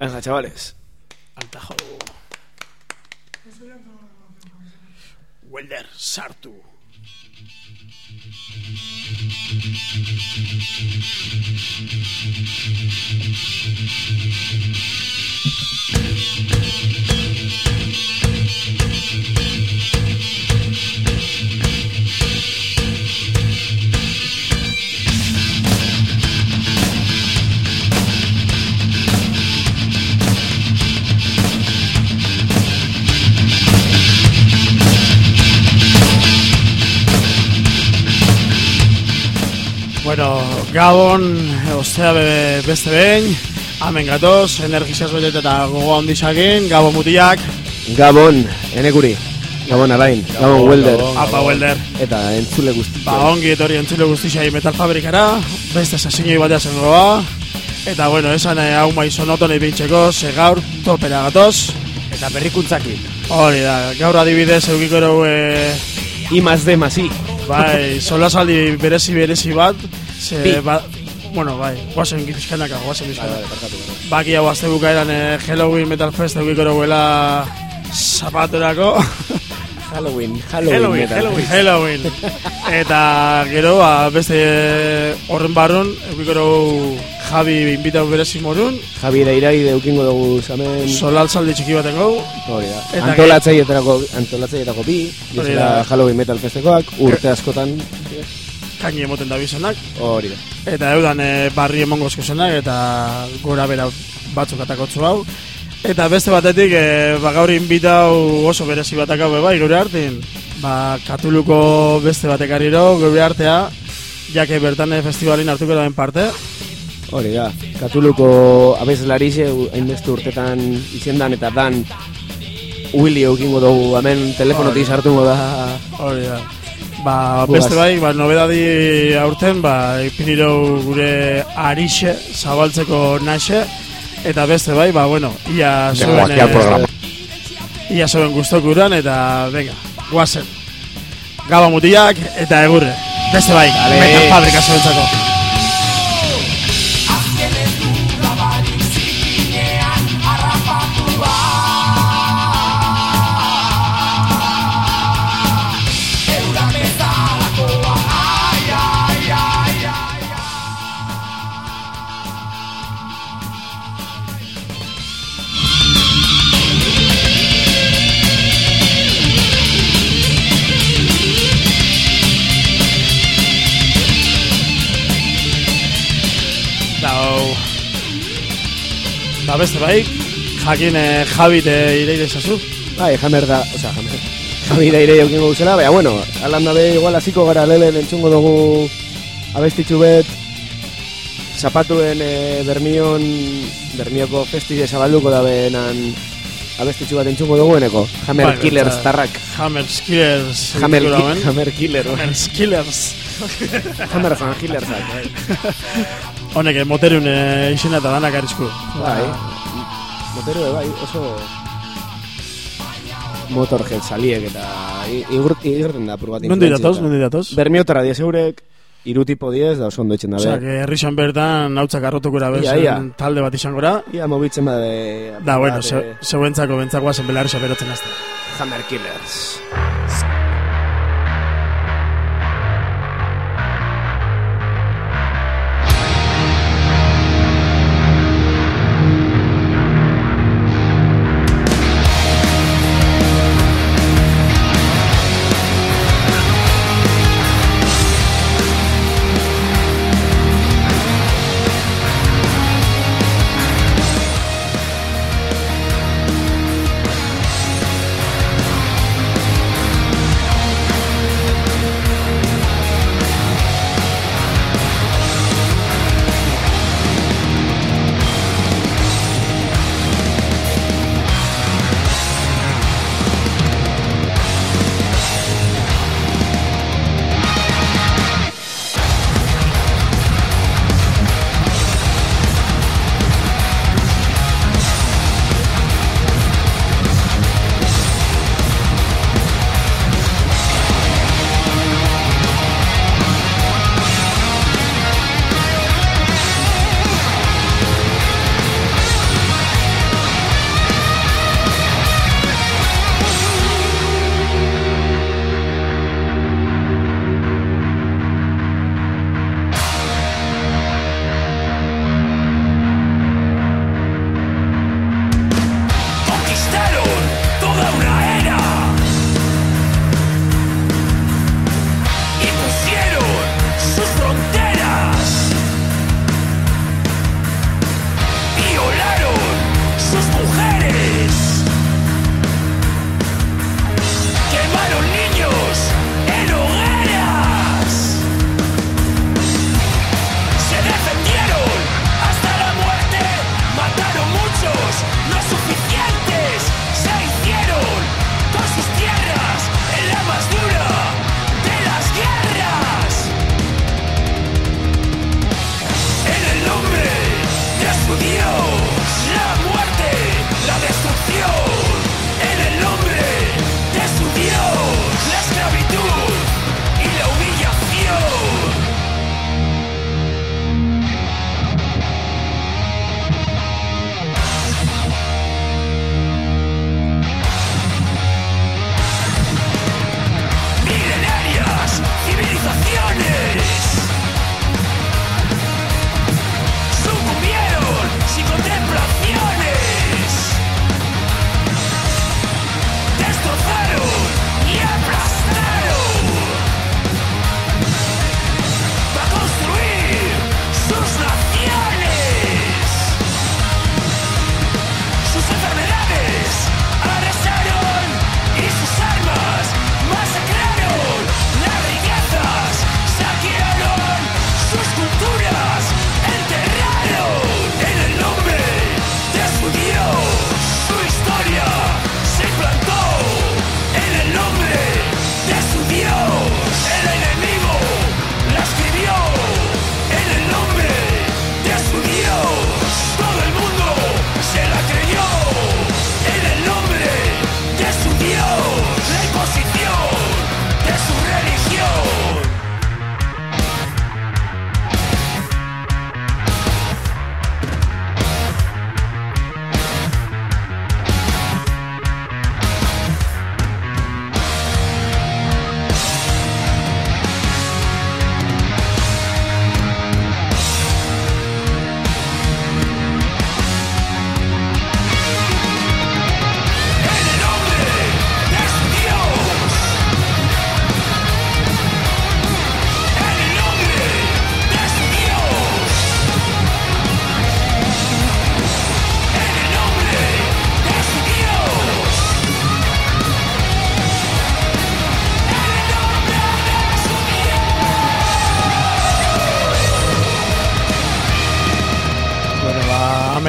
Venga, chavales. Altajo. Welder, sartu. Bueno, Gabon, ostea be, beste behin, hemen gatoz, energizaz betet eta gogo handizakin, Gabon mutiak, Gabon, enekuri. Gabon alain, Gabon welder. apa welder. Eta entzule guzti. Ba, ongi etorri entzule guztixai metal fabrikara, beste sasinoi batea zengoa, eta bueno, esan eh, hau maizon otone bintxeko, ze gaur topera gatoz, Eta berrikuntzakin. hori da, gaur adibidez eukiko erau, eh, I más D más I. bai, solasaldi berezi berezi bat, ze, Bi. ba, bueno, bai, guazen bizkanaka, guazen bizkanaka. barkatu. Baki hau azte bukaeran eh, Halloween Metal Fest eukiko eruela zapaterako. Halloween, Halloween. metal. Halloween. Eta gero, ba, beste eh, horren barrun, eukiko eru Javi inbitau berezi morun, Javi da irai deukingo dugu zamen. solaltzaldi txiki baten gau, Hori da. Eta Antolatzaietako, antolatzaietako bi. Hori. Halloween metal festekoak, urte askotan. Kaini emoten da bizenak. Hori da. Eta eudan e, barri emongozko zenak, eta gora bera batzuk atakotzu hau. Eta beste batetik, e, ba, gaur inbitau oso berezi batak hau bai, gure artin. Ba, katuluko beste batek ariro, gure artea, jake bertan eh, festivalin hartuko daen parte. Hori da. Katuluko abeslarixe hainbeste urtetan izendan eta dan Willy eukingo dugu hemen telefonotik sartungo da Hori da. Ba, beste bai, ba, nobedadi aurten, ba, ipiniro gure arixe, zabaltzeko naxe, eta beste bai, ba, bueno, ia zuen, aquí al programa. ia zuen guztokuran, eta, venga, guazen. Gaba mutiak, eta egurre. Beste bai, metal fabrika zuentzako. Beste bai, jakin eh, Javit eh, ireire zazu. Bai, Hammer da, osea, Hammer. Javi da ire eukingo guzela, baina, bueno, alan dabe, igual hasiko gara lehen entzungo dugu abestitxu bet, zapatuen e, Bermion, Bermioko festize zabalduko da behenan abestitxu bat entzungo dugueneko. Hammer Bai, Killers eta- tarrak. Hammer Skillers. Hammer, ki. Hammer Killer. bai. Hammer Skillers. Hammer fan Killersak. bai. Honek, eh, moterun eh, izena eta danak arrisku. Bai. Motero bai, oso motorhead saliek eta i- igur- igurten da pur bat Nondi datoz, nondi datoz? Bermiotara diez eurek, iru tipo diez, da oso ondo etxen Osea, dabe. que herrixan bertan hautzak arrotukura Ia, bezen ia. talde bat izango gora. Ia mobitzen bade... Da, bueno, zeuentzako bentzakoa zen belarrixa berotzen azte. Hammer Killers. Thank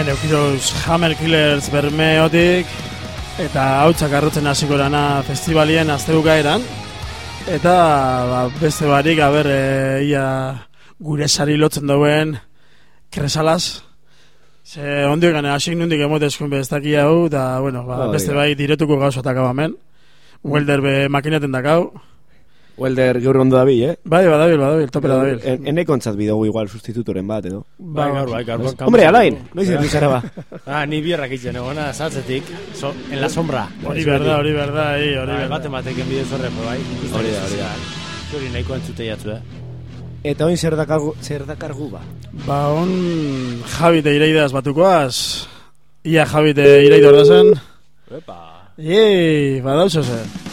Heroes Hammer Killers bermeotik eta hautsak arrotzen hasiko dana festivalien aztebuka eran eta ba, beste barik aber e, ia gure sari lotzen dauen kresalaz ze ondio gane hasik nundik emote eskun bestaki hau eta bueno, ba, beste bai diretuko gauzatak hemen. Welder be makinaten dakau Welder gaur ondo dabil, eh? Bai, badabil, badabil, topera dabil. En, ene kontzat bidogu igual sustitutoren bat, edo? Bai, gaur, bai, gaur. Hombre, alain, noiz bai. zara ba. Ah, ni bierrak itzen, egona, saltzetik, so, en la sombra. Hori berda, hori berda, hori berda. Bai, bate batek enbide zorre, bai. Hori da, hori da. Hori nahiko entzute jatzu, eh? Eta oin zer dakargu, zer dakargu ba? Ba, on Javi de Ireideaz batukoaz. Ia Javi de Ireideaz zen. Epa. Iei, badauzo zen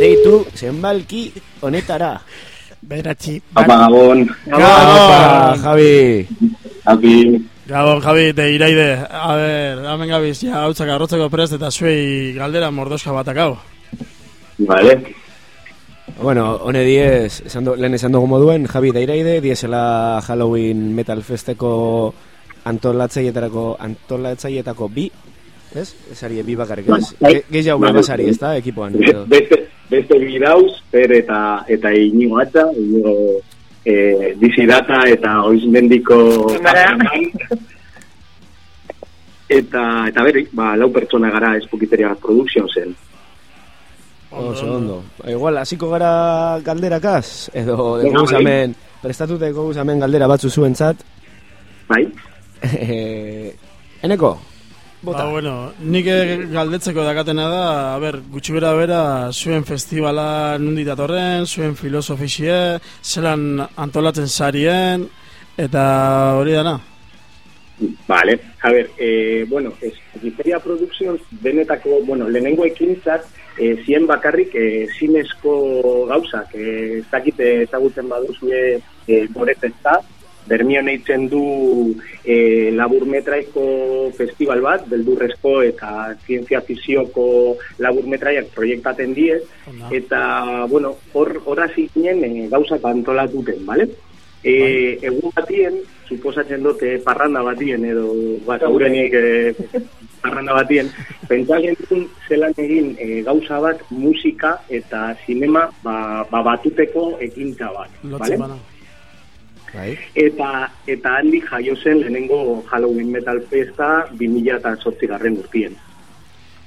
deitu zenbalki honetara. Beratzi. Apa, Gabon. Gabon, Javi. Javi. Gabon, Javi, te iraide. A ver, hamen gabiz, ja, hau txak arrotzeko prest eta zuei galdera mordoska batak hau. Vale. Bueno, hone diez, esando, lehen esan dugu moduen, Javi da iraide, diezela Halloween Metal Festeko antolatzaietako, antolatzaietako bi, ez? Esari bi bakarrik, ez? Bai. Gehiago bai. basari, ez da, ekipoan. Beste, beste bidauz, per eta, eta inigo atza, inigo eh, dizidata eta oizmendiko... eta, eta berri, ba, lau pertsona gara espukiteria production zen. Oso ondo. Ba, igual, hasiko gara galderakaz, edo dugu zamen, prestatuteko zamen galdera batzu zuen zat. Bai. Eh, eneko, Bota. Ba, bueno, nik galdetzeko dakatena da, a ber, gutxi bera bera, zuen festivala nundi datorren, zuen filosofizie, zelan antolatzen sarien, eta hori dana. Vale, a ber, eh, bueno, es, Giperia Productions, benetako, bueno, lehenengo ekintzat, eh, zien bakarrik, eh, zinezko gauzak, eh, ez dakite ezagutzen baduzue, eh, goretezta, Bermion eitzen du e, laburmetraiko festival bat, beldurrezko eta zientzia fizioko laburmetraiak proiektaten die, eta, bueno, hor, hor azinen e, gauzak antolatuten, bale? E, egun batien, suposatzen dute parranda batien, edo bat, aurenik e, parranda batien, pentsatzen dut zelan egin e, gauza bat, musika eta sinema ba, ba batuteko ekintza bat. Lotze bale? bana. Bai. Eta, eta handik jaio zen lehenengo Halloween Metal Festa 2008 garren urtien.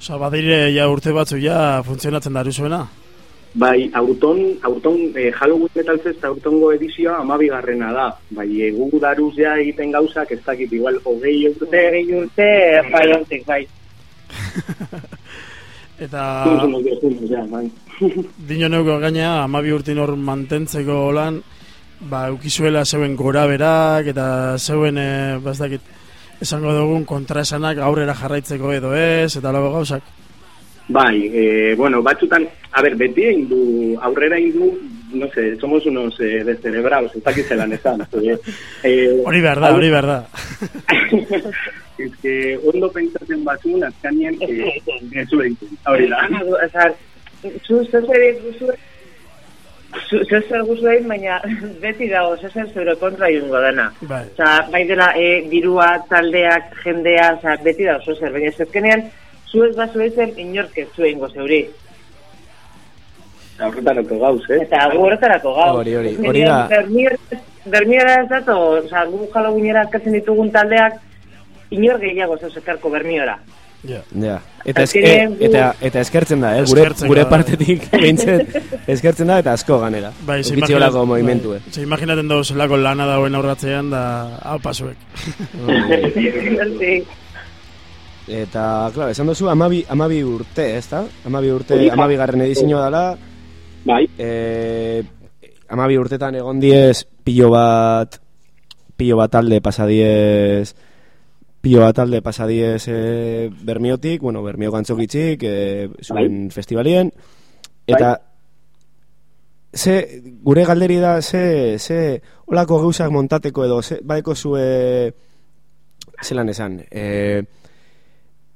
Osa, badire ja urte batzu ja funtzionatzen daru zuena. Bai, aurton, aurton eh, Halloween Metal Fest aurtongo edizioa amabigarrena da. Bai, egu daruz ja egiten gauzak, ez dakit, igual, hogei urte. Hogei urte, bai, hontik, bai. Eta bai. dino neuko gaina, amabi urtin hor mantentzeko lan, ba, eukizuela zeuen gora berak, eta zeuen, e, bastakit, esango dugun kontraesanak aurrera jarraitzeko edo ez, eta lago gauzak. Bai, eh, bueno, batzutan, a ver, beti egin du, aurrera egin du, no sé, somos unos eh, descerebrados, ez dakit zelan esan. Eh, eh, Hori behar da, hori behar da. es que ondo pentsatzen batzun, azkanien, eh, ez egiten, hori da. Zu guzu zezer guzu egin, baina beti dago zezer zure kontra irungo dena. Bai. Osa, bai dela, e, dirua, taldeak, jendea, osa, beti dago zezer, baina ez ezkenean, zu ez bazu ezen inork ez zu egingo zeuri. Horretarako gauz, eh? Eta gu horretarako gau. Hori, hori, hori da. Bermiera ez dato, oza, gu Halloweenera eskatzen ditugun taldeak, inor gehiago zeu bermiora. Ja. Ja. Eta, eske, eta, eta eskertzen da, eh? gure, Eskertzen gure da, partetik behintzet eskertzen da eta asko ganera. Bai, ze Ukitziolako imagina- movimentu, bai, eh? ze imaginaten dago zelako lana dauen aurratzean, da, hau pasuek. Eta, klar, esan duzu, amabi, amabi urte, ez da? Amabi urte, amabi garren edizioa dela, Bai, e, amabi urtetan egon diez, pilo bat, pilo bat talde pasadiez, pilo bat talde pasadiez e, Bermiotik, bueno, Bermio gantzokitzik, e, zuen festivalien, eta ze, gure galderi da, ze, ze, olako gauzak montateko edo, ze, badeko zue, zelan esan, e,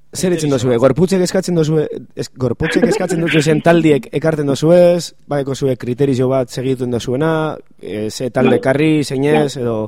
Zer itzen dozue, gorputzek eskatzen dozue, es, gorputzek eskatzen dozue zen taldiek ekarten dozuez, badeko zue kriterio bat segituen dozuena, e, ze talde karri, zeinez, edo...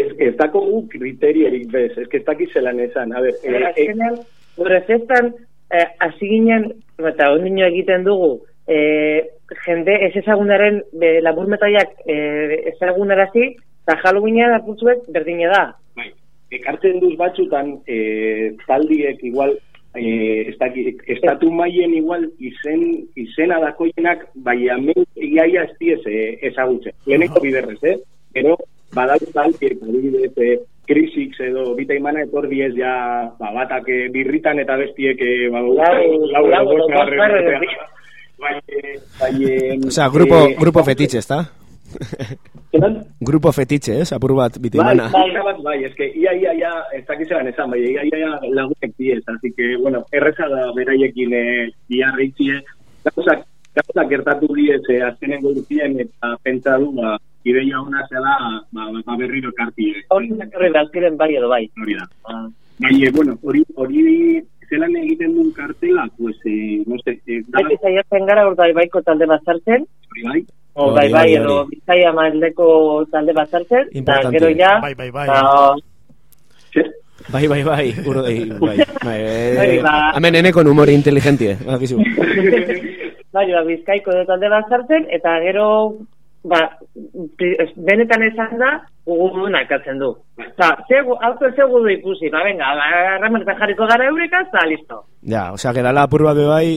ez, ez dako gu kriterierik bez, ez que ez dakit zelan esan. A eh, eh, azkenean, gure festan, eh, hasi ginen, eta ondino egiten dugu, eh, jende ez ezagunaren be, labur metaiak eh, ezagunarazi, eta Halloweenean apurtzuek berdina da. bai, ekartzen duz batzutan eh, taldiek igual eh, ez dakit, estatu mailen igual izen, izena dakoienak bai hemen iaia ez diez eh, ezagutzen. Leheneko biderrez, eh? Pero badau taldiek, adibidez, eh, Krisix edo bita imana etor diez ja ba, batak eh, birritan eta bestiek eh, ba, Lau- lau- lau- lau- bost lau- garren lau- urtea. lau- Bai, eh, bai, eh, O sea, grupo, eh, grupo fetiche, zelan? grupo fetiche, ez? Apur bat, Bai, bitimana. bai, bai, bai, es que ia, ia, ia, ez dakizean esan, bai, ia, ia, ia lagunek diez, así que, bueno, erreza da beraiekin eh, biarritzie, gauzak, gauzak gertatu diez, eh, azkenengo urtien, eta pentsa du, ba, ideia ona zela, ba, ba berriro ekarti, eh, Hori zakarri bazkiren bai edo bai. hori da. Bai, eh, bueno, hori, hori, zelan egiten duen kartela, pues, eh, no sé, eh, da, Beti saiatzen gara hor bai baiko talde bat sartzen, hori bai, o Hori, bai bai hori, edo hori. bizkaia maldeko talde eta Importante. gero ja, Bai, bai, bai. ba, zer? Bai, bai, bai, uro, bai, bai, bai, Bai, eh, ba- hemen enekon humor inteligentie, bakizu. bai, ba, bizkaiko edo talde bat sartzen, eta gero, ba, benetan esan da, gugu nakatzen du. Osa, zegu, auto segudu ikusi, ba, venga, ba, harremanetan jarriko gara eureka, eta listo. Ja, osea, gerala apur bat be bai,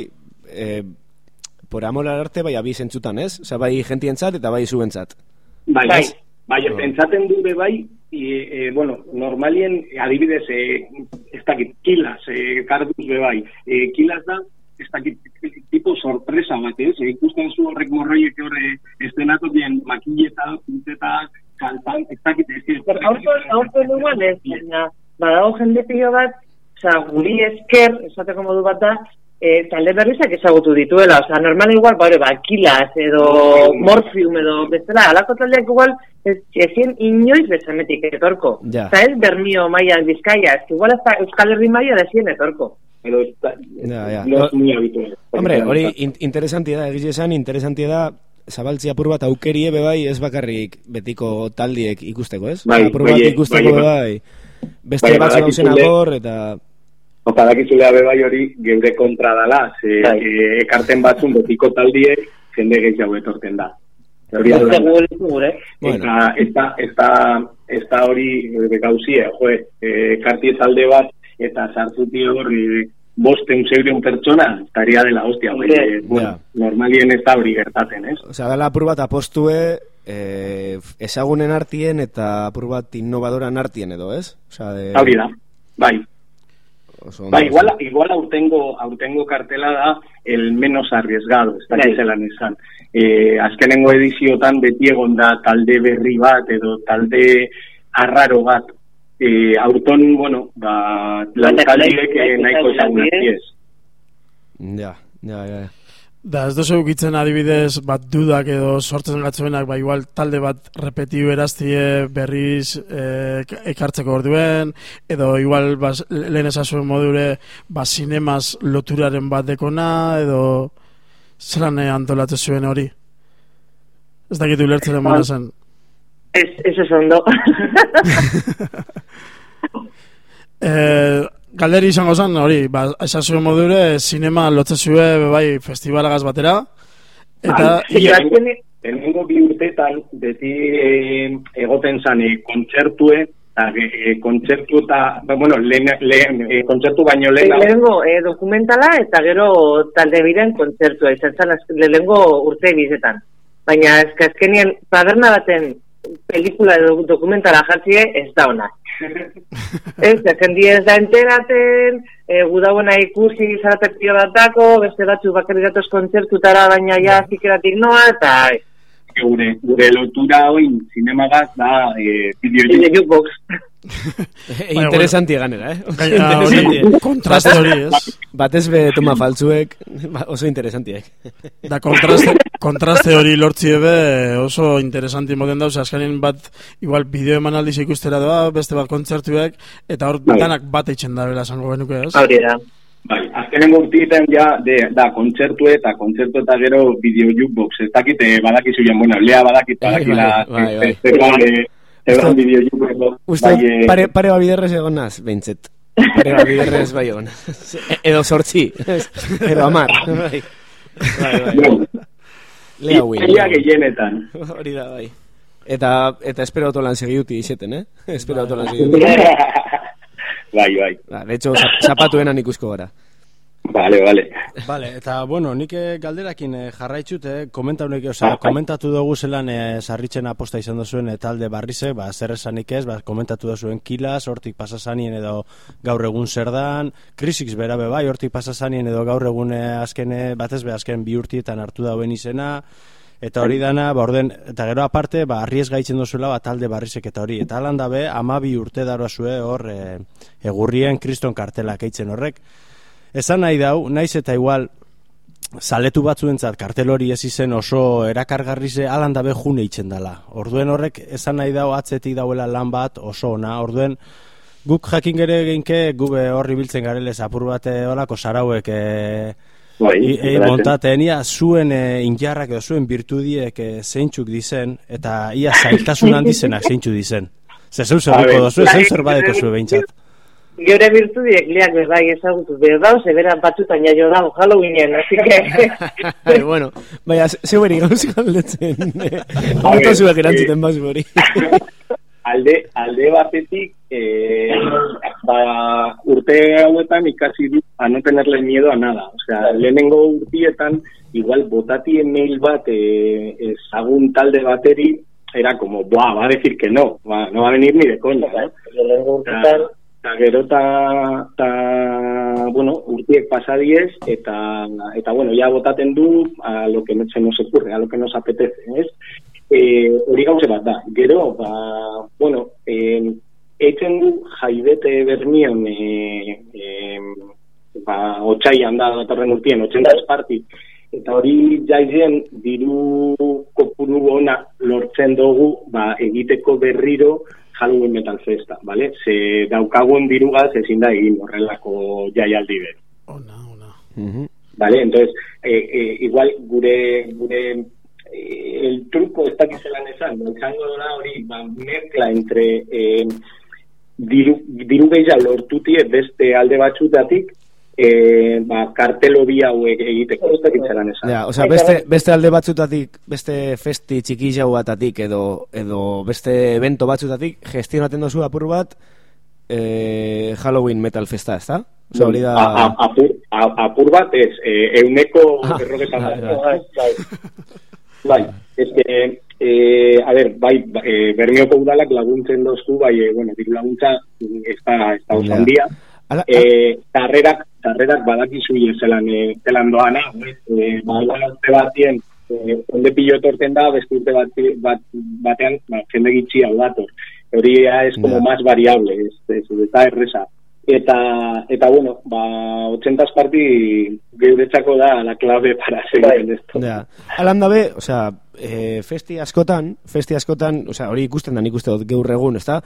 eh, por amor al arte, bai, abi zentzutan, ez? Osea, bai gentientzat eta bai zuentzat. Bai, Bai. bai, bai pentsaten du be bai, e, e, bueno, normalien, adibidez, e, ez dakit, kilas, e, karduz be bai, e, kilas da, ez dakit, tipo sorpresa bat, ez? E, ikusten zu horrek morroiek horre estenatu dien makilleta, punteta, kaltan, ez dakit, ez dakit, aurko igual ez, baina, badago jende pilo bat, oza, guri esker, esateko modu bat da, e, talde berrizak ezagutu dituela, oza, normal igual, bare, ba, kilas, edo morfium, edo bestela, alako taldeak igual, ez, ezin inoiz bezametik etorko. Ja. Eta ez bermio maian bizkaia, ez igual hasta Euskal Herri maia da ezin etorko. Da, Ja, ja. no habitual. Hombre, hori in, interesantia da, egiz esan, interesantia da, zabaltzi apur bat aukerie be bai, ez bakarrik betiko taldiek ikusteko, ez? Bai, apur bat bai, ikusteko bai, bai. bai. Beste Bai, batzu badakizule- gauzen agor, eta... Opa, dakizulea be bai hori geure kontra dala, ze Bai. e, ekarten batzun betiko taldiek jende gehiago etorten da. Hori da. Gure. Eta da, ez da hori e, gauzie, jo, e, karti alde bat, eta sartzuti hor e, bosten zeuren pertsona, estaria dela hostia, bai, Ja. e, bueno, normalien ez da hori gertaten, ez? Osea, dela apur bat apostue eh, ezagunen artien eta apur bat innovadoran artien edo, ez? Osea, de... Hori da, bai. Oso Bai, igual, oso. igual aurtengo, aurtengo kartela da el menos arriesgado, ez da Bai. zelan esan. E, azkenengo ediziotan beti egon da talde berri bat edo talde arraro bat. E, aurton, bueno, ba, lau Baina, taldiek nahi- eh, nahiko diez. Ja, ja, ja. Da, ez duzu ukitzen adibidez bat dudak edo sortzen gatzuenak, ba, igual talde bat repetio eraztie berriz e, ekartzeko orduen, edo igual ba, lehen esazuen modure ba, sinemaz loturaren bat dekona, edo zelan antolatu zuen hori? Ez dakit ulertzen emana zen. Ez, ez ez ondo. E, galderi izango zen, hori, ba, esazuen modure, sinema lotzezue bai festivalagaz batera, eta Bai, ia, Azkenik- Lehenengo bi urtetan, beti eh, egoten zan eh, kontzertue, eta eh, kontzertu eta, ba, bueno, lehen, lehen, eh, kontzertu baino lehen, Lehenengo eh, dokumentala eta gero talde biren kontzertua izan zen lehenengo urte bizetan. Baina ezka azkenien taberna baten pelikula edo dokumentala jartzie ez da ona. ez, jendie ez da enteraten, e, gudabuena ikusi zarate pio batako, beste batzu bakarri datoz kontzertutara baina ja zikeratik noa, eta gure, gure lotura oin zinemagaz da eh, bideo e, jukebox. E, interesanti ganera, eh? Gaina kontraste hori, ez? Batez be toma faltzuek, ba, oso interesantiek. Da kontraste, kontraste hori lortzi ebe oso interesanti moden dauz, azkenin bat igual bideo emanaldiz ikustera doa, beste bat kontzertuek, eta hor Bai. danak bat eitzen da bela esango genuke, ez? Hori da. Bai, azkenengo urtietan ja de, da kontzertu eta kontzertu eta gero bideo jukebox. Ez dakit eh, badakizu jan, bueno, lea badakit badakila Bai, bai, bai. zegoan eh, zegoan bideo jukebox. Uste, bai, eh, pare, pare babiderrez egon naz, behintzet. Pare babiderrez bai egon. Edo sortzi, ez? edo amar. Bai, bai, bai. Lea hui. ia gehienetan. Hori da, bai. Eta, eta espero autolan segiuti izeten, eh? Espero autolan segiuti. Bai, bai. Ba, de hecho, zap- zapatuenan ikusko gara. Vale, vale. Vale, eta bueno, nik eh, galderakin eh, jarraitzut, eh, komenta honek, osea, komentatu dugu zelan eh, sarritzen aposta izan duzuen eh, talde barrize, ba, zer esanik ez, ba, komentatu duzuen kilas, hortik pasazanien edo gaur egun zer dan, krisix bera be bai, hortik pasazanien edo gaur egun eh, azken, eh, batez be azken bi urtietan hartu dauen izena, Eta hori dana, ba, orden, eta gero aparte, ba, arriez gaitzen duzuela, ba, talde barrizek eta hori. Eta alan dabe, amabi urte daroazue hor, e, egurrien kriston kartelak eitzen horrek. Esan nahi dau, naiz eta igual, saletu batzuentzat kartel hori ez izen oso erakargarrize alan dabe june eitzen dala. Orduen horrek, esan nahi dau, atzetik dauela lan bat oso ona. Orduen, guk jakin gere geinke, gube horri biltzen garelez apur bat eh, holako sarauek e, Bai, e, esperatzen. montaten, ia zuen e, injarrak edo zuen birtudiek e, zeintzuk dizen, eta ia zailtasun handizenak zeintzuk dizen. Ze zeu zer duko ver, dozu, zeu zer badeko zuen behintzat. Geure virtudiek liak bai ezagutu behar dauz, ebera batzutan jaio dago Halloweenen, así que... Bai, bueno, baina, zeu beri gauz galdetzen. Honeto zuek erantzuten bazu hori. alde, alde batetik, eh, ba, urte hauetan ikasi dut a no tenerle miedo a nada. O sea, lehenengo urtietan, igual botati mail bat eh, ezagun talde bateri, era como, buah, va a decir que no, va, no va a venir ni de coña, ¿eh? Lehenengo urtetan, Eta gero ta, ta, bueno, urtiek pasa diez, eta, eta bueno, ya botaten du a lo que no se nos ocurre, a lo que nos apetece, ¿ez? Eh, hori gauze bat da. Gero, ba, bueno, eh, eitzen du jaibete bermion, eh, eh, ba, otxaian da, datorren urtien, 80 esparti, eta hori jaizen diru kopuru ona lortzen dugu, ba, egiteko berriro Halloween Metal Festa, ¿vale? Ze daukagun dirugaz ezin da egin horrelako jaialdi ber. Ona, ona. Mhm. Vale, entonces, eh, eh, igual gure, gure el truco ez dakit zelan esan, no, izango da hori, ba, mezcla entre eh, diru, diru gehiago lortutie beste alde batzutatik, eh, ba, kartelo bi hauek egiteko, ez dakit zelan esan. Ja, osea, beste, beste alde batzutatik, beste festi txiki jau batatik, edo, edo beste evento batzutatik, gestionaten dozu apur bat, eh, Halloween Metal Festa, ez da? Osea, hori da... A- a- apur, a- apur bat ez, eh, euneko Ah, berrogeita bai, ez que, eh, a ver, bai, ba- eh, Bermioko udalak laguntzen dozku, bai, eh, bueno, diru laguntza mm, ez da, ez da oso handia. Ala, Eh, tarrerak, tarrerak badakizu zelan, eh, zelan doana, ba, igual urte batien, eh, onde pilo etorten da, beste urte bat, bat, batean, ba, jende gitxi hau dator. Hori es como Ja. más variable, ez, ez, ez da erresa. Eta, eta bueno, ba, 80 parti geuretzako da la clave para seguir en esto. Ja. Alan dabe, osea, e, festi askotan, festi askotan, osea, hori ikusten da nik uste dut gaur egun, ezta?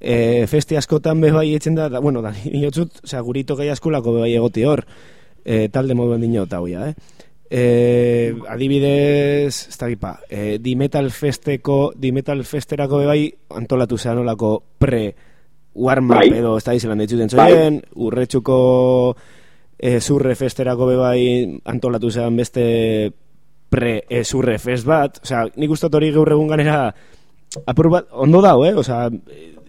E, festi askotan be bai etzen da, da bueno, da dinotzut, osea, gurito gai askulako be bai egoti hor, e, talde moduen dinot hau ja, eh? E, adibidez, ez da gipa, e, di metal festeko, di metal festerako be bai antolatu zean olako pre warm up Bai. edo ez da izelan ditzuten Bai. zoien, urretxuko e, zurre festerako be bai antolatu zean beste pre e, zurre fest bat, osea, nik uste dut hori gaur egun ganera apur bat, ondo dau, eh? Osea,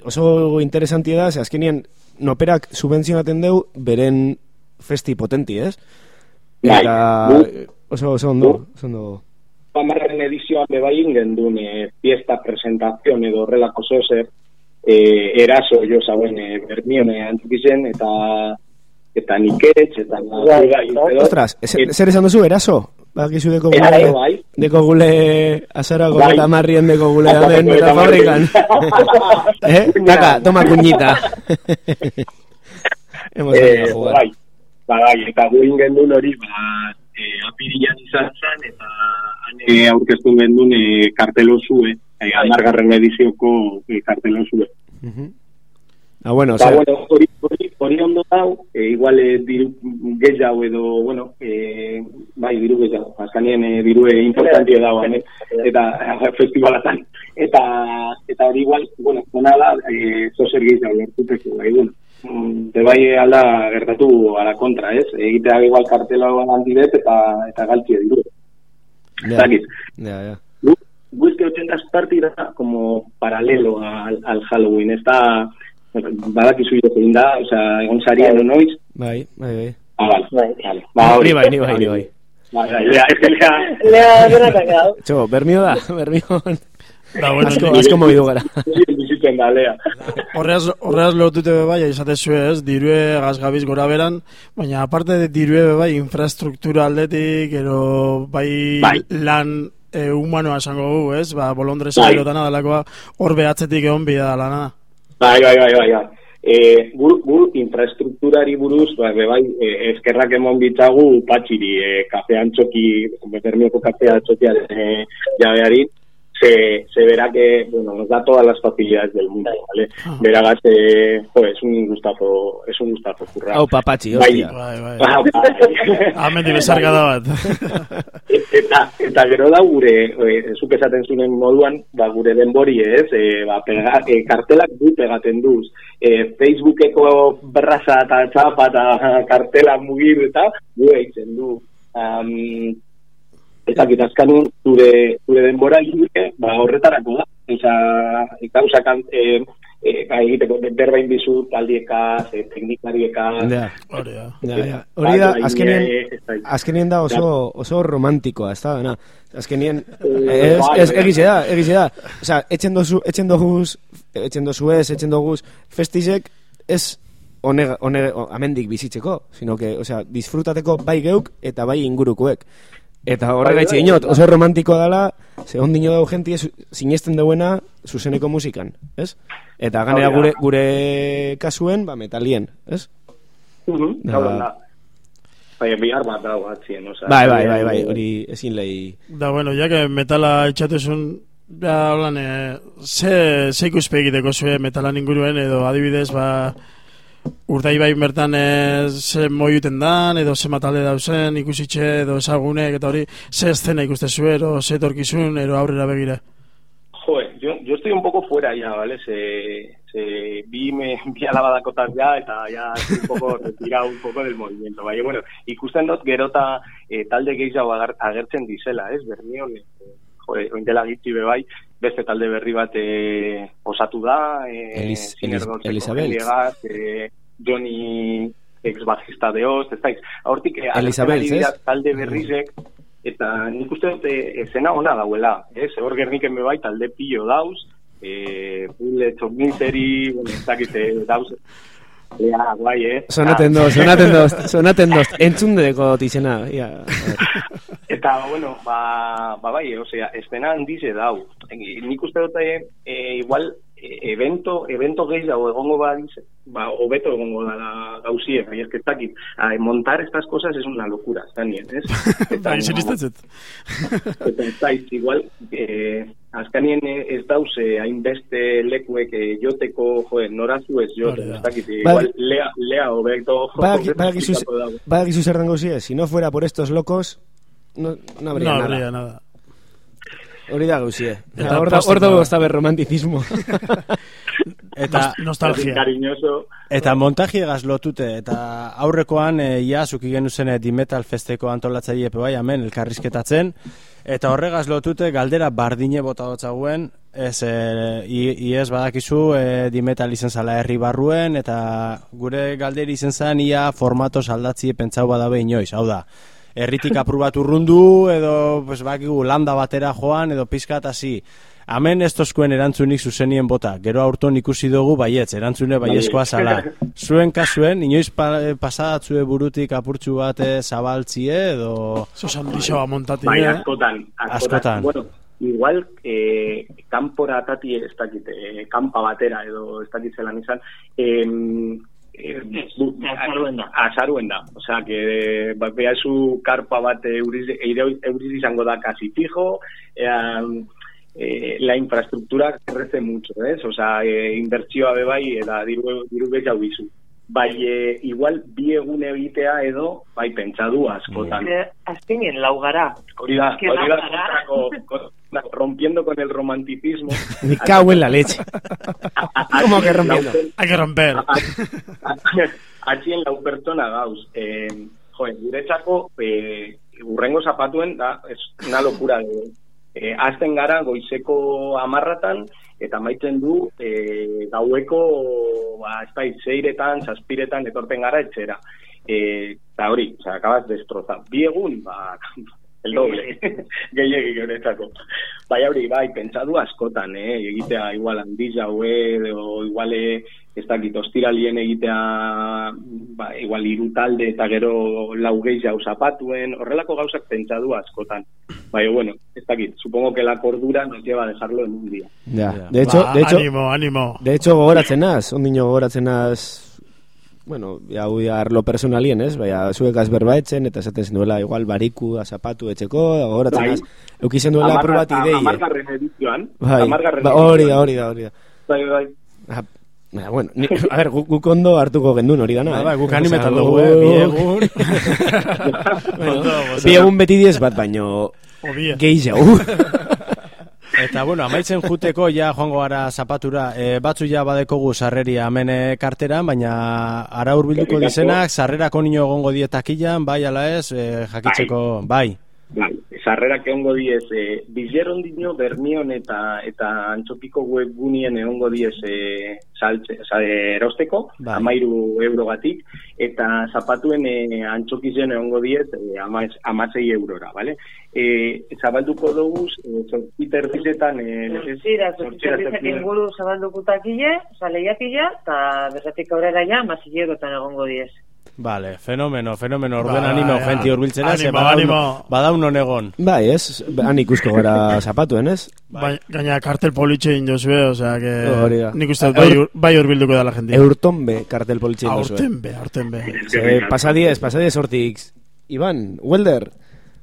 oso interesantia da, ze azkenien noperak subentzionaten deu beren festi potenti, ez? Bai. Eta oso, oso ondo, oso ondo. Pamarren edizioan bebai ingen duen e, fiesta presentazion edo horrelako zozer e, eraso jo zauen e, bermione antikizen eta eta niketx eta Bai, bai, bai. edo- Ostras, zer esan duzu, eraso? Bakizu deko gule, bai. deko gule azarako Bai. eta marrien deko gule damen eta fabrikan. eh? Taka, toma kuñita. Hemos Eh, venido a jugar. bai, ba, bai, eta gu ingen duen hori, ba, e, apirilan izan zen, eta hane aurkeztu gendun e, kartelo zue, e, amargarren edizioko e, kartelo zue. Ujú. Ah, bueno, o Ba, sea, bueno, hori, hori, hori ondo dau, e, igual e, diru gehiago edo, bueno, e, bai, diru gehiago, azkanien e, diru e, importantia dago, ane, eta festivalatan. Eta, eta hori igual, bueno, ona da, e, zozer gehiago lortuteko, bai, bueno. Mm, Te bai alda gertatu ala kontra, ez? Egitea igual kartela handiret eta eta galtzie diru. ya, Zakit. ya, que 80 party da como paralelo al, al Halloween. Está, badakizu jo egin da, o sea, egon sarien o noiz. Bai, bai, bai. Ah, vale, Bai. vale. Ba, hori. Ni bai, ni bai, ni bai. Que ya... Lea, denak akau. Txo, bermio da, bermio. Da, bueno, asko, asko mobidu gara. bizitzen da, lea. Horreaz, horreaz lotute bai, izate zue ez, dirue gazgabiz gora beran, baina aparte de dirue bai, infrastruktura aldetik, ero bai, Bai. lan e, humanoa esango gu, ez, ba, bolondresa Bai. erotana dalakoa, hor behatzetik egon bida lana. Bai, bai, bai, bai, bai. E, gu, gu infrastrukturari buruz, ba, be bai, e, eskerrak emon bitzagu patxiri, e, kafean txoki, bermioko kafea txokiaren e, jabeari, se, se verá que, bueno, nos da todas las facilidades del mundo, ¿vale? Verás, eh, jo, es un gustazo, es un gustazo currar. Hau papatxi, Bai. hostia. Bai, bai. Ah, bai. Amendi bezarka da bat. eta, eta gero da gure, e, zuk esaten zuen moduan, ba, gure denbori ez, e, ba, pega, e, kartelak du pegaten duz, e, Facebookeko berraza eta txapa eta kartela mugir eta gu eitzen du. Um, eta kitazkanun zure, zure denbora libre, ba, horretarako da. Osa, gauza kan, e, e, ba, egiteko berbain bizu taldiekaz, e, teknikariekaz, Ja, Hori da. ja, ja. Hori da, Bai, azkenien, azkenien da oso, oso romantikoa, ez da, dena. Azkenien, Eh, ez, ez, egize da, egize da. Osa, etxen dozu, etxen doguz, etxen dozu ez, etxen doguz, festizek, ez onega, onega, o- amendik bizitzeko, sino que, osea, disfrutateko bai geuk eta bai ingurukoek. Eta horregaitzi bai, inot, bai. oso romantikoa dela, ze ondino dau jentie sinesten duena zuzeneko musikan, ez? Eta ganera da. gure, gure kasuen, ba, metalien, ez? Mhm, Da. hau da. Bai, bihar bat dago atzien, oza. Bai, bai, bai, bai, hori ezin lehi. Da, bueno, ya que metala itxatezun, ja, holan, e, ze, ze ikuspegi egiteko zue metalan inguruen, edo adibidez, ba, urdai bai bertan e, ze moiuten dan, edo ze matale dauzen, ikusitxe, edo ezagunek, eta hori, ze eszena ikuste ero ze torkizun, ero aurrera begira. Joder, yo, yo estoy un poco fuera ya, ¿vale? Se, se vi, me, vi alabadakotas ya, eta ya un poco retirado un poco del movimiento, bai, bueno, ikusten dut gerota eh, talde ager, agertzen dizela, ez, bernion, eh, joder, ointela gitzi bebai, beste talde berri bat eh, osatu da, Siner Elis- Gonzalo Elizabeth. Eliegas, eh, Johnny ex bajista de Oz, ez daiz, hortik eh, Elizabeth, talde berrizek, eta nik uste dut eh, esena ona dauela, ez, hor gerniken bebai talde pillo dauz, Full Chominteri, bueno, ez dakite dauz, Ea, guai, eh? Sonaten doz, sonaten doz, sonaten doz, entzundeko tizena, ia. a ver. Eta, bueno, ba, ba bai, osea, estena handize dau. E, Nik uste dut, eh, igual, evento, evento gehiago egongo ba, dice, ba, hobeto egongo da la gauzie, bai, ez dakit. Ah, montar estas cosas es una locura, ez da nien, ez? Eta, Bai, eta ez daiz, igual, eh, azkanien ez dauz eh, hainbeste lekuek eh, joteko, joe, norazu ez jote, ez dakit, igual, Bai. lea, lea hobeto, Badaki- Badakizu dago. badakizu zer dango si no fuera por estos locos, no, no habría No nada. habría nada. Hori da gauzie. Eta Hor da- hor postikoa. dago esta romanticismo. Eta Nostalgia. Cariñoso, Eta montajiegaz lotute, eta aurrekoan e, ia zuki genuzen Dimetal Festeko antolatzaile epe bai, hemen elkarrizketatzen, eta horregaz lotute galdera bardine bota dotzaguen, ez, e, i- iez badakizu e, Dimetal izen zala herri barruen, eta gure galderi izen zan ia formatos aldatzi pentsau badabe inoiz, hau da, herritik aprubat urrundu, edo, pues, bakigu, landa batera joan, edo pizkat hasi, Hemen ez tozkuen erantzunik zuzenien bota. Gero aurton ikusi dugu baietz, erantzune baiezkoa zala. Zuen kasuen, inoiz pa, pasadatzue burutik apurtxu bate zabaltzie edo... Zosan dixoa montati, Bai, eh? askotan, askotan. Askotan. Bueno, igual, eh, kanpora atati ez dakit, eh, kanpa batera edo ez dakit zelan izan, eh, eh, bu- azaruen da. azaruen da. Osea, que ba, karpa bat euriz, izango da casi fijo, eh, eh, la infraestructura crece mucho, ¿eh? O sea, eh, inbertsioa bebai, eta diru, diru gehiago bizu. Bai, eh, igual, bi egun egitea edo, bai, pentsadu askotan. Eh, Azkenien laugara. Hori da, hori da kontrako- rompiendo con el romanticismo. Me cago en la leche. ¿Cómo que rompiendo? Hay que romper. Atxien lau pertsona gauz. Eh, joe, guretzako, eh, urrengo zapatuen, da, es una locura. De, eh, azten gara goizeko amarratan, eta maitzen du eh, gaueko, ba, ez da, zeiretan, zazpiretan, etorten gara etxera. Eh, eta hori, o sea, acabas destrozado. Bi egun, ba, el doble, gehiagik guretzako. Bai, hori, bai, pentsadu askotan, eh, egitea igual handiz haue, o igual, eh, ez dakit, ostiralien egitea, ba, igual hiru talde eta gero lau gehiago zapatuen, horrelako gauzak pentsadu askotan. Bai, bueno, ez dakit, supongo que la cordura nos lleva a dejarlo en un día. Ya. De hecho, Ba, de hecho, Animo, animo. de hecho gogoratzen naz, ondino gogoratzen naz, bueno, ya ya arlo personalien, ez? Baina, zuekaz berbaetzen, eta esaten zen duela, igual, bariku zapatu etxeko, gogoratzen Bai. naz, eukizen duela Amarga- aprobat idei, eh? Amargarren edizioan, Bai, ba, hori da, hori da, hori da. Bai, bai. Ah, Baina, bueno, ni, a ver, guk, guk ondo hartuko gendun hori dana, Ba, eh? guk animetan dugu, eh, bi egun. Bi egun beti diez bat, baino gehiago. Eta bueno, amaitzen juteko ja joango gara zapatura, e, batzu ja badekogu sarreria hemen e, karteran, baina ara hurbilduko dizenak, sarrerako nino egongo dietakilan, bai ala ez, e, jakitzeko, bai. Bai, sarrerak egongo diez, e, bileron dino bermion eta eta antxopiko webgunien egongo diez e, saltze, sa, erosteko, Bai. amairu eurogatik, eta zapatuen e, antxokizen egongo diez e, amaz, amazei eurora, bale? E, zabalduko dugu, e, zortziter dizetan, e, Zortzira, zortzira inguru zabaldukutakile, saleiakila, Vale, fenomeno, fenomeno, orden Bai, animo jenti urbiltzera, ze Animo, badaun, animo. badaun onegon. bai, ez? Han ikusko gara zapatuen, ez? Bai, gaina kartel politxe indozue, o sea, que Hori da. nik uste bai, ur- bai urbilduko da la gente. Eurtonbe kartel politxe Aurten be, aurten be. Ze, pasadiez, pasadiez hortik. Iban, Welder,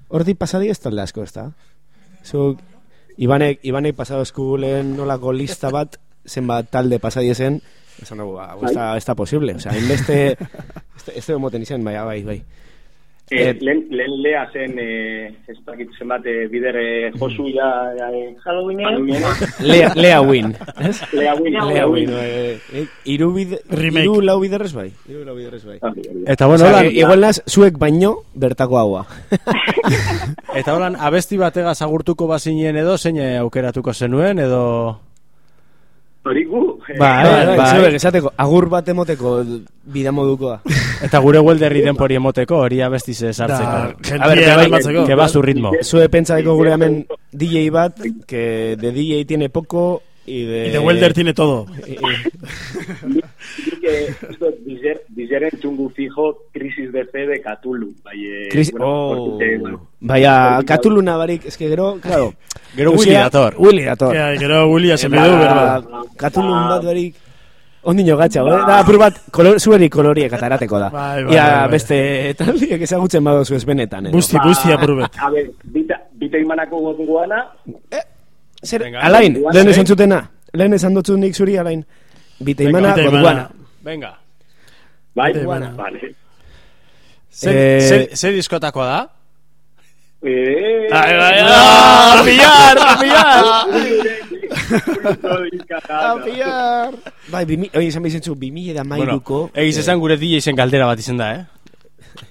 hortik pasadiez talde asko, ez da? Zuk, Ibanek, Ibanek pasadozku lehen nolako lista bat, zenbat talde pasadiezen, Esan dugu, ba, ez da, ez da posible. O sea, inbeste... Ez da moten izan, bai, bai, bai. Eh, Eh, lehen, lehen lea zen, eh, ez dakit zenbat eh, bider eh, josu ja... Eh. Halloweenean. Lea, Lea Win. Ez? Lea Win. Lea Win. eh, eh, Iru. Remake. Iru lau biderrez bai. Iru lau biderrez bai. Ah. Eta bueno, Osa, holan, igual naz, zuek baino bertako haua. eta holan abesti batega agurtuko bazinen edo, zein eh, aukeratuko zenuen edo... Hori gu. eh, bai. zuek esateko, agur bat emoteko bidamodukoa. Eta gure welderri denpori emoteko, hori abesti ze Da, sartzeko. A ver. Que va su ritmo. Zue pentsadeko gure hemen DJ bat, que de DJ tiene poco y de... Y de Welder tiene todo. eh, dizer, dizeren txungu fijo krisis de fe de Cthulhu. Bai, eh, Chris, bueno, oh, bueno, Baina, Cthulhu nabarik, es que gero, claro. Gero Willy dator. Willy dator. Ja, gero Willy hasi Ba, bidu, berba. Cthulhu bat barik, ondino gatxa, eh? da, apur bat, kolor, zueri koloriek atarateko da. Bai, bai, Ia, bai, bai. beste taldiek ezagutzen badozu ez benetan, edo. Busti, busti apurbet. A ver, bita, bita imanako gotungoana, Zer, Venga. alain, Venga. lehen esan zutena, lehen esan dutzu nik zuri, alain. Biteimana, goduana. Venga. bai, imana. vale. Zer, Eh, zer, zer diskotakoa da? Eh, Ai, bai, ah, pillar, pillar. A pillar. Bai, bimi, oi, esan bizentzu, bimi eda mairuko. egiz esan gure DJ zen galdera bat izen da, eh?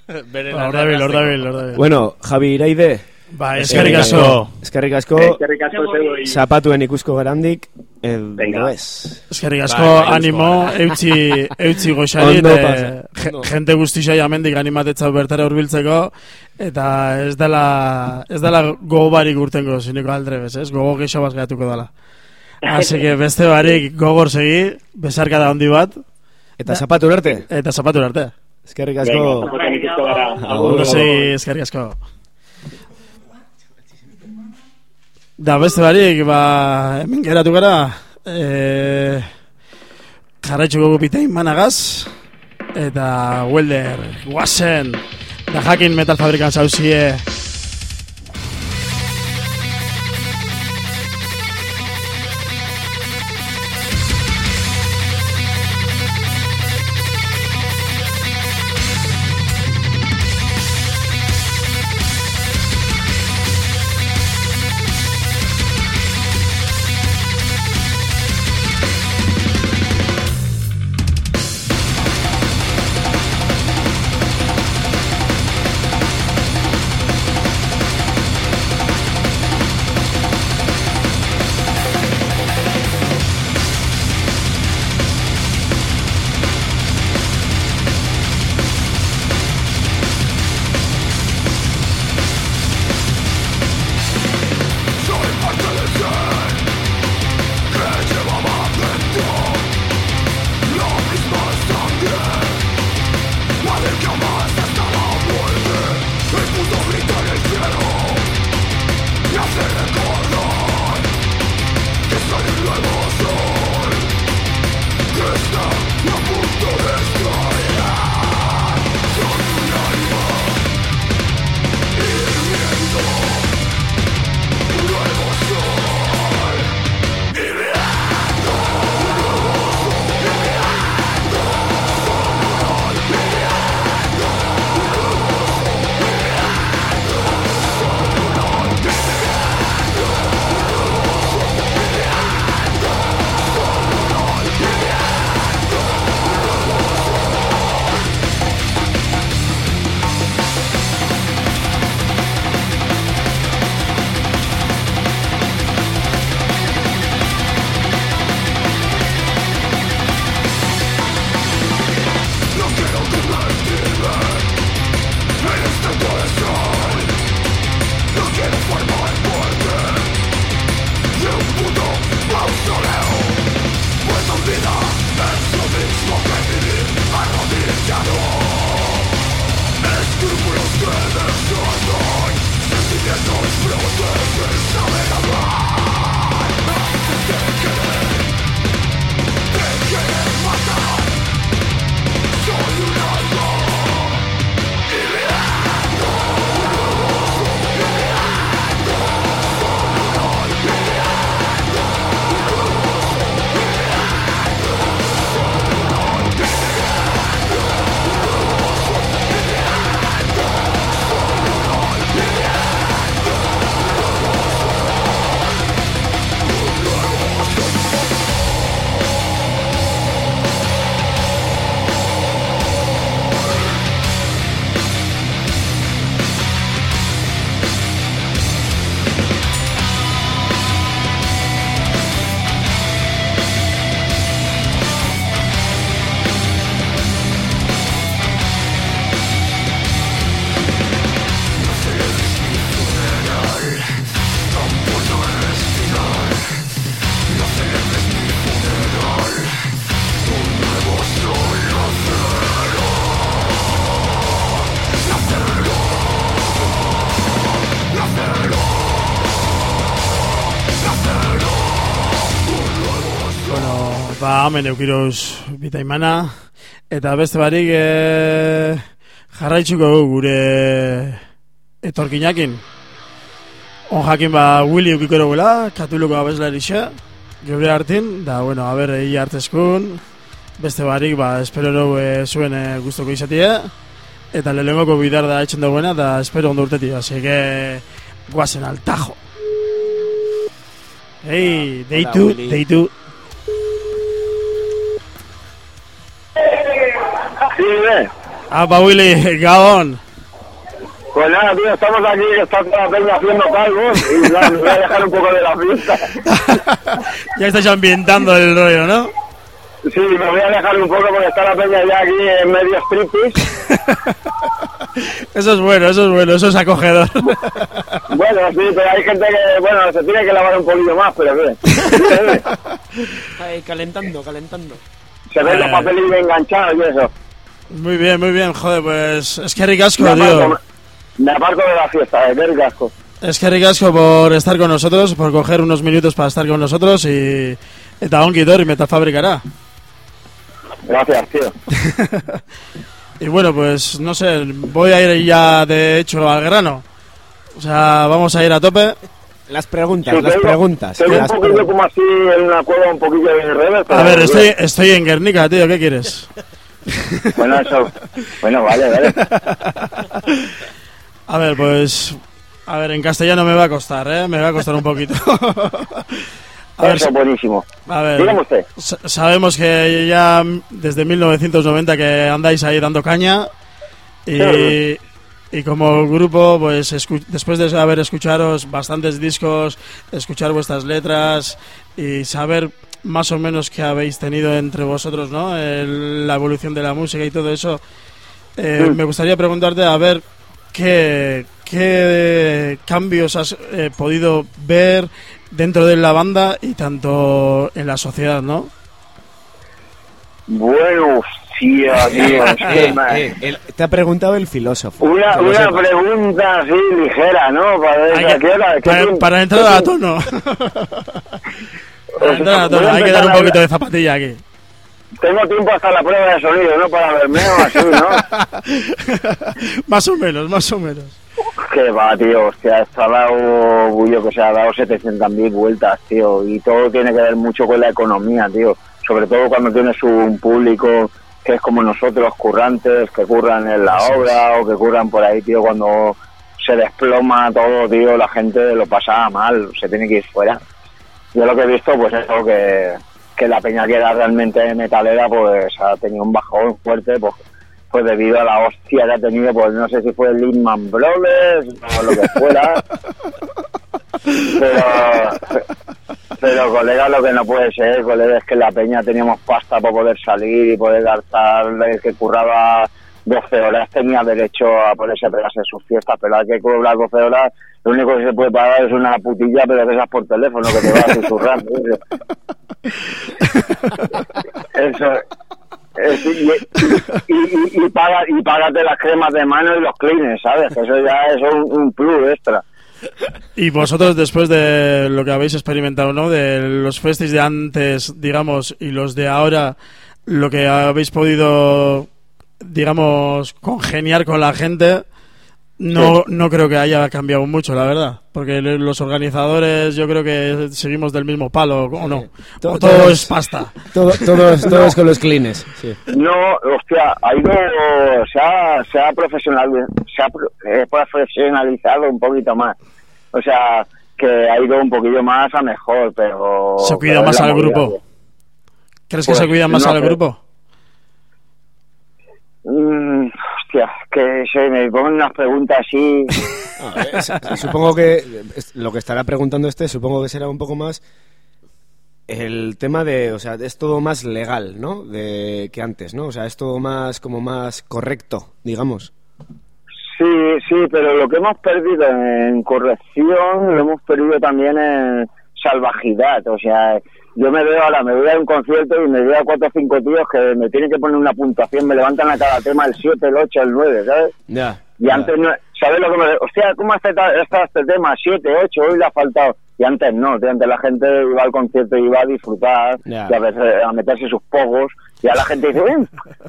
Bueno, Javi Iraide, Ba, eskerrik asko. eskerrik asko, Eskerrik asko zapatuen ikusko garandik, Venga. edo ez. Eskerrik asko, bai, animo, eutzi, eutzi goxari, Ondo je- ondo. jente guztia amendik animatetza bertara hurbiltzeko, eta ez dela, ez dela gogo barik urtengo, zineko aldrebez, ez? Gogo geixo bat gehatuko dela. Así que beste barik gogor segi, besarka da handi bat, Eta zapatu arte, eta zapatu arte. eskerrik Venga, asko. zapaten ikusko gara. Agur. Eskerrik asko. Da beste barik, ba, hemen geratu gara, e, jarraitzuko gupitain managaz, eta welder, guazen, da jakin metal fabrikan zauzie, Hemen eukiruz bitaimana. Eta beste barik e, jarraitzuko dugu gure etorkinakin. On jakin ba Willy ukiko gula, katuluko abeslari geure hartin, da, bueno, a ber, egi hartezkun, beste barik, ba, espero dugu e, zuen e, guztoko izatea, eta lehengoko bidar da etxen dagoena, da, espero ondo urtetik, así que, guazen al tajo. Ei, deitu, Willy. deitu, Sí, ve. apa Willy, gabon. Pues nada, tío, estamos aquí, está toda la peña haciendo calvos y me voy a dejar un poco de la fiesta. ya estás ambientando el rollo, ¿no? Sí, me voy a dejar un poco porque está la peña ya aquí en medio striptease. Eso es bueno, eso es bueno, eso es acogedor. Bueno, sí, pero hay gente que, bueno, se tiene que lavar un poquito más, pero qué. Ay, calentando, calentando. Se ven los papeles enganchados y eso. Muy bien, muy bien, joder, pues es que ricasco, Me tío. me aparto de la fiesta, eh, qué ricasco. Es que ricasco por estar con nosotros, por coger unos minutos para estar con nosotros y eta ongi etorri metafabrikara. Gracias, tío. Y bueno, pues no sé, voy a ir ya de hecho al grano. O sea, vamos a ir a tope. Las preguntas, Sí, las tengo- preguntas. Tengo un las poquillo preguntas. como así en una cueva un poquillo de revés. pero A ver, estoy, estoy en Guernica, tío, ¿qué quieres? Bueno, eso. Bueno, vale, vale. A ver, pues... A ver, en castellano me va a costar, ¿eh? Me va a costar un poquito. A ver, Eso, buenísimo. a ver, Dígame usted. Sa- Sabemos que ya desde 1990 que andáis ahí dando caña y, Sí. y como grupo, pues después de haber escucharos bastantes discos, escuchar vuestras letras y saber más o menos qué habéis tenido entre vosotros, ¿no? El- la evolución de la música y todo eso, eh, Sí. me gustaría preguntarte a ver qué, qué cambios has eh, podido ver dentro de la banda y tanto en la sociedad, ¿no? Bueno, que Eh, eh, el- te ha preguntado el filósofo. Una, que una pregunta así ligera, ¿no? Para Hay que- para, para entrar a tono. Hay que dar un poquito de zapatilla aquí. Tengo tiempo hasta la prueba de sonido, ¿no? Para verme o así, ¿no? más o menos, más o menos. Que va, tío, hostia, esto ha dado, yo que sé, ha dado 700.000 vueltas, tío, y todo tiene que ver mucho con la economía, tío, sobre todo cuando tienes un público que es como nosotros, currantes, que curran en la obra o que curran por ahí, tío, cuando se desploma todo, tío, la gente lo pasa mal, se tiene que ir fuera. Yo lo que he visto, pues eso, que, que la peña que era realmente metalera, pues ha tenido un bajón fuerte, pues pues debido a la hostia que ha tenido, pues no sé si fue Lindman Brothers o lo que fuera. pero, pero, colega, lo que no puede ser, colega, es que la peña teníamos pasta para poder salir y poder gastar, el que curraba 12 horas tenía derecho a ponerse a pegarse sus fiestas, pero hay que cobrar 12 horas, lo único que se puede pagar es una putilla, pero de esas por teléfono que te va a susurrar. Eso, es, y, y, paga, y págate las cremas de mano y los cleans, ¿sabes? Eso ya es un, un plus extra. Y vosotros, después de lo que habéis experimentado, ¿no? De los festis de antes, digamos, y los de ahora, lo que habéis podido, digamos, congeniar con la gente, no, no creo que haya cambiado mucho, la verdad. Porque los organizadores, yo creo que seguimos del mismo palo, ¿o no? To- O todo es pasta. Todo, todos, todos con los cleans. Sí. No, hostia, ha ido, se ha, se ha, profesional, se ha pro- eh, profesionalizado un poquito más. O sea, que ha ido un poquillo más a mejor, pero... Se cuida más es al grupo. ¿Crees que Pues, se cuida más no al grupo? Mm, hostia, que se me ponen unas preguntas así... Supongo que lo que estará preguntando este, supongo que será un poco más el tema de, o sea, es todo más legal, ¿no? De que antes, ¿no? O sea, es todo más como más correcto, digamos. Sí, sí, pero lo que hemos perdido en corrección lo hemos perdido también en salvajidad. O sea, yo me veo ahora, me voy a un concierto y me veo a cuatro o cinco tíos que me tienen que poner una puntuación, me levantan a cada tema el 7, el 8, el 9, ¿sabes? Ya. Y antes no, ¿sabes lo que me... Hostia, ¿cómo está, está este tema? 7, 8, hoy le ha faltado. Y antes no, tío, antes la gente iba al concierto y iba a disfrutar Ya. y a, veces, a meterse sus pogos. Y a la gente dice,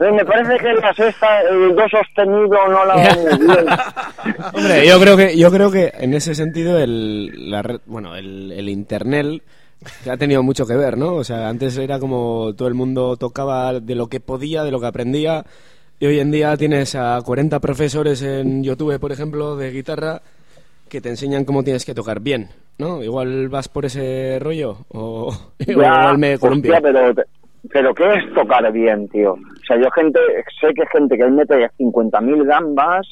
"Eh, me parece que la sexta, el do sostenido no la bien. Hombre, yo creo que yo creo que en ese sentido el la bueno, el, el internet que ha tenido mucho que ver, ¿no? O sea, antes era como todo el mundo tocaba de lo que podía, de lo que aprendía y hoy en día tienes a 40 profesores en YouTube, por ejemplo, de guitarra que te enseñan cómo tienes que tocar bien, ¿no? Igual vas por ese rollo o, Ya, igual me columpio. hostia, pero, pero ¿qué es tocar bien, tío? O sea, yo gente, sé que gente que mete 50.000 gambas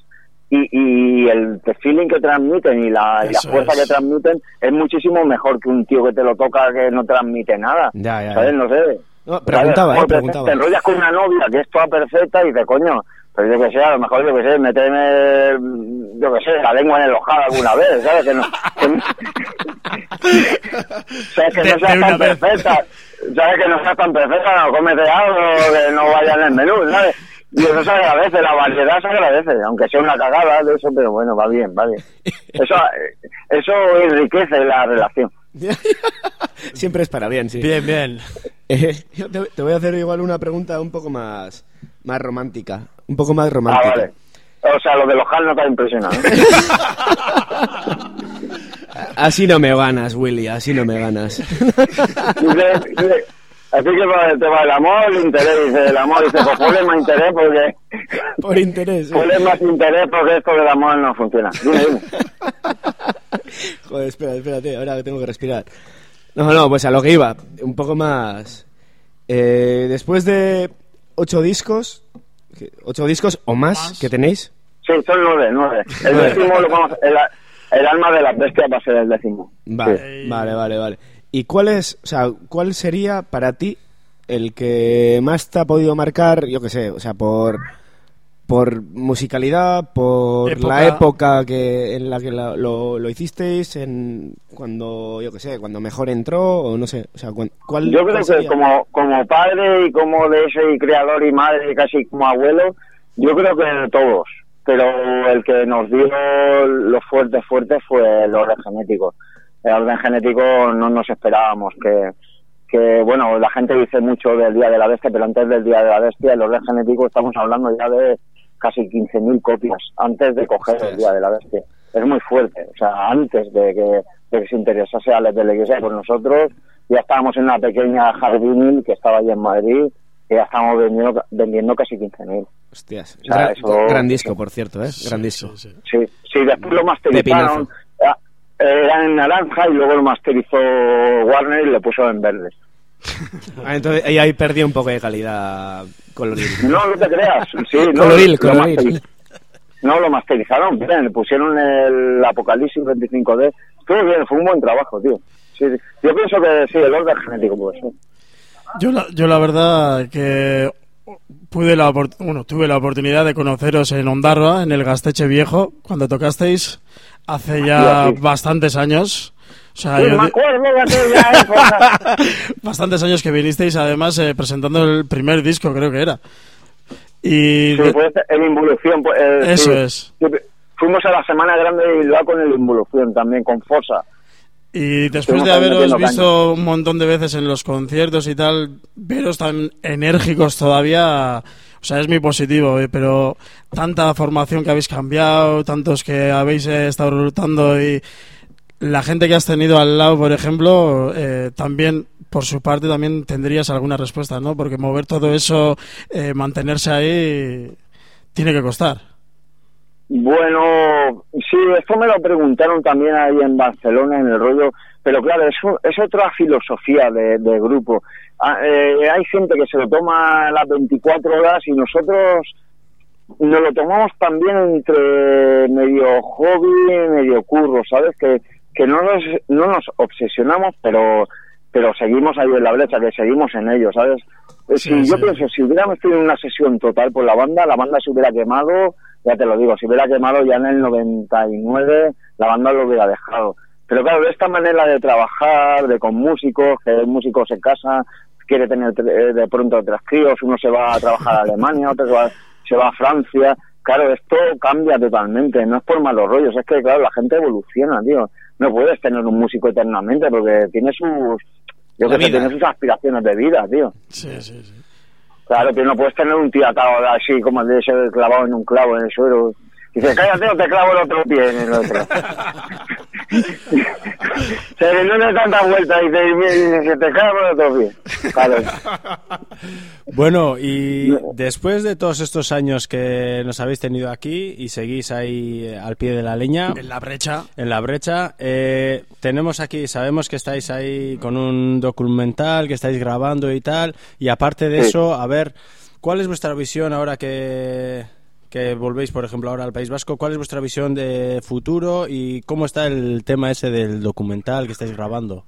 y, y el feeling que transmiten y la, y la fuerza es. que transmiten es muchísimo mejor que un tío que te lo toca que no transmite nada. Ya, ya, ¿Sabes? ya. No sé. No, preguntaba, ¿Sabes? eh, preguntaba. Te enrollas con una novia que es toda perfecta y dices, coño, pero yo que sé, a lo mejor yo que sé, méteme, yo que sé, la lengua en el ojal alguna vez, ¿sabes? Que no, que no- ¿Sabes? Que no seas tan perfecta, ¿sabes? Que no seas tan perfecta, no cómete algo que no vaya en el menú, ¿sabes? Y eso se agradece, la variedad se agradece, aunque sea una cagada de eso, pero bueno, va bien, va bien. Eso, eh, eso enriquece la relación. Siempre es para bien, sí. Bien, bien. Eh, yo te, te voy a hacer igual una pregunta un poco más, más romántica. Un poco más Ah, romántica. vale. O sea, lo del ojal no te ha impresionado. ¿eh? Así no me ganas, Willy, así no me ganas. Así que para el tema del amor, el interés, dice el amor, dice, pues ponle más interés porque, Por interés. ¿eh? ponle más interés porque esto del amor no funciona. Dime, dime. Joder, espera, espérate, ahora que tengo que respirar. No, no, pues a lo que iba, un poco más. Eh, después de ocho discos, ocho discos o más, Más. que tenéis, Sí, son nueve, nueve. El décimo lo vamos, el, el alma de la bestia va a ser el décimo. Vale, Sí. vale, vale, vale. ¿Y cuál es, o sea, cuál sería para ti el que más te ha podido marcar, yo qué sé, o sea, por por musicalidad, por Época. la época que en la que la- lo, lo hicisteis, en cuando, yo qué sé, cuando mejor entró o no sé, o sea, ¿cuál Yo cuál creo que como, como padre y como de ese creador y madre, casi como abuelo, yo creo que de todos. Pero el que nos dio lo fuerte, fuerte fue el orden genético. El orden genético no nos esperábamos que, que, bueno, la gente dice mucho del Día de la Bestia, pero antes del Día de la Bestia, el orden genético estamos hablando ya de casi 15.000 copias antes de coger el. Día de la Bestia. Es muy fuerte, o sea, antes de que, de que se interesase a de la Iglesia por nosotros, ya estábamos en una pequeña jardinil que estaba allí en Madrid y ya estábamos vendiendo, vendiendo casi 15.000. Hostias, O sea, gran, eso- gran disco, por cierto, ¿eh? Gran disco. Sí, sí. Sí, sí, después lo masterizaron, era en naranja y luego lo masterizó Warner y lo puso en verde. Ah, entonces ahí, ahí perdí un poco de calidad coloril. No, no te creas. Sí, no, Coloril, lo coloril. masteriz- No, lo masterizaron bien, le pusieron el Apocalipsis 25D. Estuvo bien, fue un buen trabajo, tío. Sí, sí. Yo pienso que sí, el orden genético puede ser. Yo la, yo la verdad que pude la bueno, tuve la oportunidad de conoceros en Ondarroa, en el Gasteche Viejo, cuando tocasteis hace ya bastantes años. O sea, Sí, yo me acuerdo de aquella época. bastantes años que vinisteis además eh, presentando el primer disco, creo que era. Y Sí, pues en Involución. pues, eh, Eso sí. es. Fuimos a la Semana Grande de Bilbao con el Involución también, con Fosa. Y después de haberos visto un montón de veces en los conciertos y tal, veros tan enérgicos todavía, o sea, es muy positivo, eh, pero tanta formación que habéis cambiado, tantos que habéis eh, estado reclutando y la gente que has tenido al lado, por ejemplo, eh, también, por su parte, también tendrías alguna respuesta, ¿no? Porque mover todo eso, mantenerse ahí, tiene que costar. Bueno, sí, esto me lo preguntaron también ahí en Barcelona, en el rollo, pero claro, eso es otra filosofía de grupo. Ah, eh, hay gente que se lo toma las 24 horas y nosotros nos lo tomamos también entre medio hobby, medio curro, ¿sabes? Que, que no, nos, no nos obsesionamos, pero pero seguimos ahí en la brecha, que seguimos en ello, ¿sabes? Eh, Sí, si yo pienso, si hubiéramos tenido una sesión total por la banda, la banda se hubiera quemado, ya te lo digo, si hubiera quemado ya en el 99, la banda lo hubiera dejado. Pero claro, de esta manera de trabajar, de con músicos, que el músico se casa, quiere tener eh, de pronto tres críos, uno se va a trabajar a Alemania, otro se va, se va a Francia. Claro, esto cambia totalmente, no es por malos rollos, es que claro, la gente evoluciona, tío. no puedes tener un músico eternamente porque tiene sus, yo que sé, tiene sus aspiraciones de vida, tío. Sí, sí, sí. Claro, tío, no puedes tener un tío atado así como el de ese clavado en un clavo en el suelo. Dice, cállate o te clavo el otro pie en el otro. Se no le tanta vuelta y te, y dice, te clavo el otro pie. Claro. Bueno, y después de todos estos años que nos habéis tenido aquí y seguís ahí eh, al pie de la leña, En la brecha. en la brecha, eh, tenemos aquí, sabemos que estáis ahí con un documental, que estáis grabando y tal, y aparte de Sí. eso, a ver, ¿cuál es vuestra visión ahora que, que volvéis, por ejemplo, ahora al País Vasco? ¿Cuál es vuestra visión de futuro y cómo está el tema ese del documental que estáis grabando?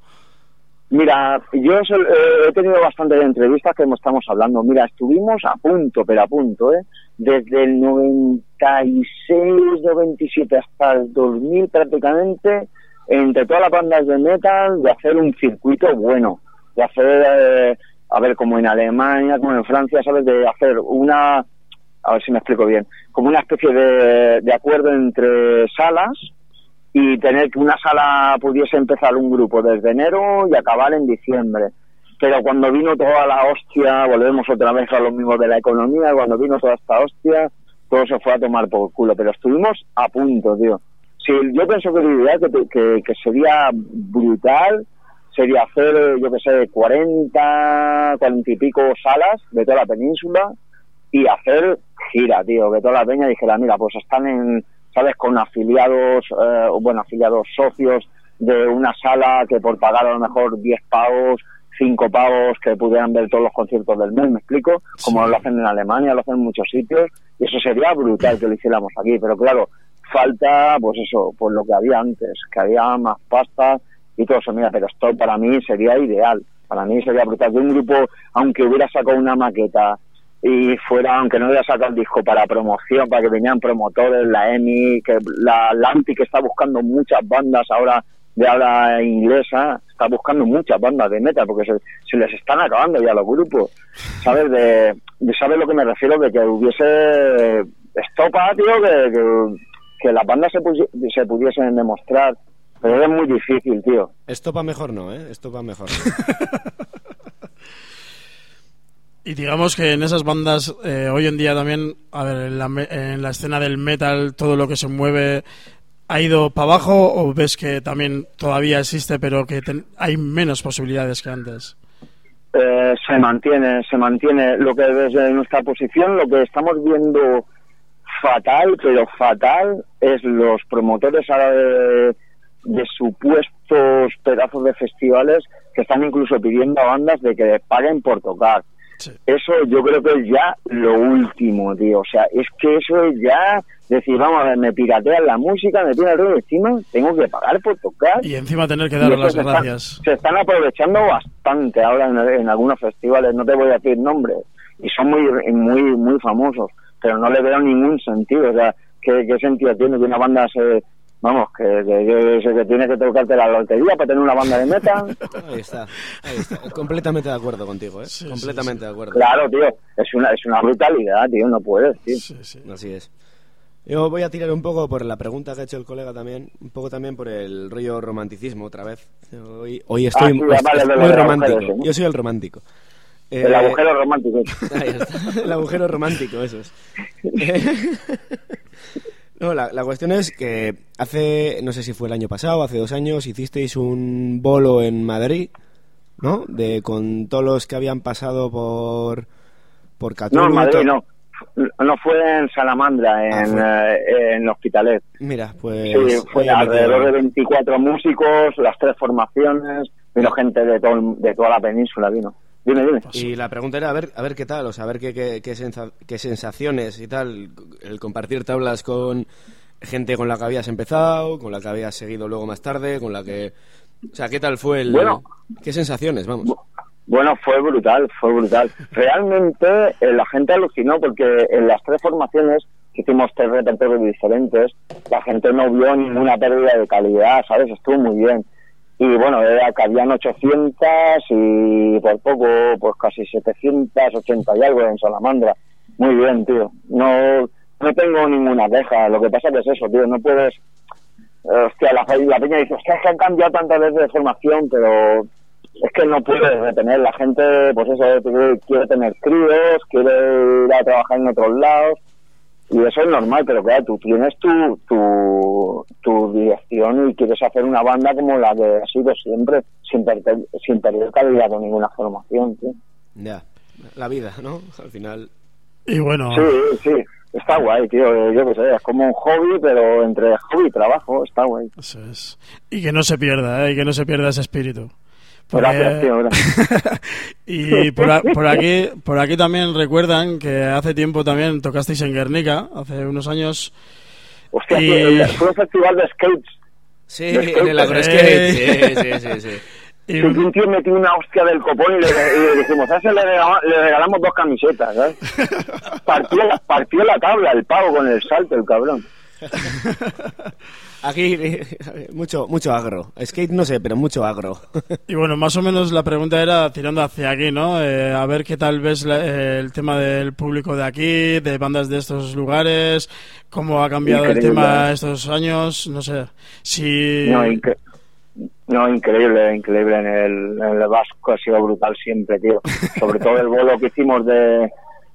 Mira, yo eh, he tenido bastantes entrevistas que estamos hablando. Mira, estuvimos a punto, pero a punto, ¿eh? Desde el 96, 97 hasta el 2000 prácticamente, entre todas las bandas de metal, de hacer un circuito bueno. De hacer, eh, a ver, como en Alemania, como en Francia, ¿sabes? De hacer una, a ver si me explico bien, como una especie de, acuerdo entre salas y tener que una sala pudiese empezar un grupo desde enero y acabar en diciembre. Pero cuando vino toda la hostia, volvemos otra vez a lo mismo de la economía, cuando vino toda esta hostia, todo se fue a tomar por culo. Pero estuvimos a punto, tío. Sí, yo pienso que lo ideal que, que, sería brutal sería hacer, yo que sé, 40, 40 y pico salas de toda la península y hacer gira, tío, que toda la peña dijera, mira, pues están en, ¿sabes?, con afiliados, eh, bueno, afiliados socios de una sala que por pagar a lo mejor 10 pavos, 5 pavos, que pudieran ver todos los conciertos del mes, ¿me explico? Como lo hacen en Alemania, lo hacen en muchos sitios, y eso sería brutal que lo hiciéramos aquí, pero claro, falta, pues eso, pues lo que había antes, que había más pasta y todo eso, mira, pero esto para mí sería ideal, para mí sería brutal que un grupo, aunque hubiera sacado una maqueta y fuera, aunque no hubiera sacado el disco para promoción, para que venían promotores, la EMI, que la, la ANTI que está buscando muchas bandas ahora de habla inglesa, está buscando muchas bandas de metal, porque se, se les están acabando ya los grupos, ¿sabes? De, de ¿Sabes lo que me refiero? De que hubiese estopa, tío, que, que, que las bandas se, pusi- se pudiesen demostrar, pero es muy difícil, tío. Esto va mejor no, ¿eh? Esto va mejor. Y digamos que en esas bandas, eh, hoy en día también, a ver, en la, en la escena del metal, todo lo que se mueve ha ido para abajo o ves que también todavía existe, pero que hay menos posibilidades que antes. eh, se mantiene, se mantiene lo que desde nuestra posición, lo que estamos viendo fatal, pero fatal, es los promotores ahora de, de supuestos pedazos de festivales que están incluso pidiendo a bandas de que paguen por tocar. Sí. Eso yo creo que es ya lo último, tío. O sea, es que eso es ya decir, vamos a ver, me piratean la música, me tiran el ruido encima, tengo que pagar por tocar. Y encima tener que dar las se están- gracias. se están aprovechando bastante ahora en, en algunos festivales, no te voy a decir nombres, y son muy muy muy famosos, pero no le veo ningún sentido. O sea, ¿qué, qué sentido tiene que una banda se. Vamos, que, que, que- que tiene que tocarte la lotería para tener una banda de metal. Ahí está, ahí está. Completamente de acuerdo contigo, ¿eh? Sí, Completamente de acuerdo. Claro, tío, es una, es una brutalidad, tío, no puedes, tío. Sí, sí. Así es. Yo voy a tirar un poco por la pregunta que ha hecho el colega también, un poco también por el rollo romanticismo otra vez. Hoy, hoy estoy Ah, sí, muy, vale, vale, muy vale, romántico. agujero ese, ¿no? Yo soy el romántico. El Eh, agujero romántico. Ahí está, el agujero romántico, eso es. Eh, no, la, la cuestión es que hace, no sé si fue el año pasado, hace dos años, hicisteis un bolo en Madrid, ¿no? De con todos los que habían pasado por por Catulo No, en Madrid no. No fue en Salamandra, en, Ah, fue. eh, en Hospitalet. Mira, pues Sí, fue alrededor de 24 músicos, las tres formaciones, vino gente de, todo, de toda la península, vino. Dime, dime. Y la pregunta era a ver, a ver qué tal, o sea, a ver qué, qué, qué, sensa- qué sensaciones y tal, el compartir tablas con gente con la que habías empezado, con la que habías seguido luego más tarde, con la que... O sea, ¿qué tal fue el... Bueno. ¿Qué sensaciones, vamos? Bueno, fue brutal, fue brutal. Realmente eh, la gente alucinó porque en las tres formaciones hicimos tres repertorios diferentes, la gente no vio ninguna pérdida de calidad, ¿sabes? Estuvo muy bien. Y bueno, habían 800 y por poco, pues casi 780 y algo en Salamandra. Muy bien, tío. No, no tengo ninguna queja. Lo que pasa que es eso, tío. No puedes hostia, la, la peña dice, es que han cambiado tantas veces de formación, pero es que no puedes retener. La gente, pues eso, quiere tener críos, quiere ir a trabajar en otros lados, y eso es normal, pero claro, tú tienes tu, tu, tu dirección y quieres hacer una banda como la que ha sido siempre, sin perder, sin perder calidad con ninguna formación, tío. Ya, la vida, ¿no? Al final... Y bueno, Sí, sí, está guay, tío. Yo qué sé, es como un hobby, pero entre hobby y trabajo, está guay. eso es. Y que no se pierda, ¿eh? Y que no se pierda ese espíritu. Porque- Gracias, tío. gracias. y por, a- por aquí por aquí también recuerdan que hace tiempo también tocasteis en Guernica, hace unos años. Hostia, Y- tío, fue un festival de skates. Sí, Después, en el pues, agroskate, sí, sí, sí, sí. Y, un tío metió una hostia del copón y le, y le dijimos, a ese le, regala- le regalamos dos camisetas, ¿sabes? Partió, la- partió la tabla el pavo con el salto, el cabrón. Aquí, eh, mucho, mucho agro. Skate no sé, pero mucho agro. y bueno, más o menos la pregunta era tirando hacia aquí, ¿no? Eh, a ver qué tal ves la- eh, el tema del público de aquí, de bandas de estos lugares, cómo ha cambiado el tema estos años, no sé. Si No, incre- no, increíble, increíble. En el, en el Vasco ha sido brutal siempre, tío. Sobre todo el bolo que hicimos de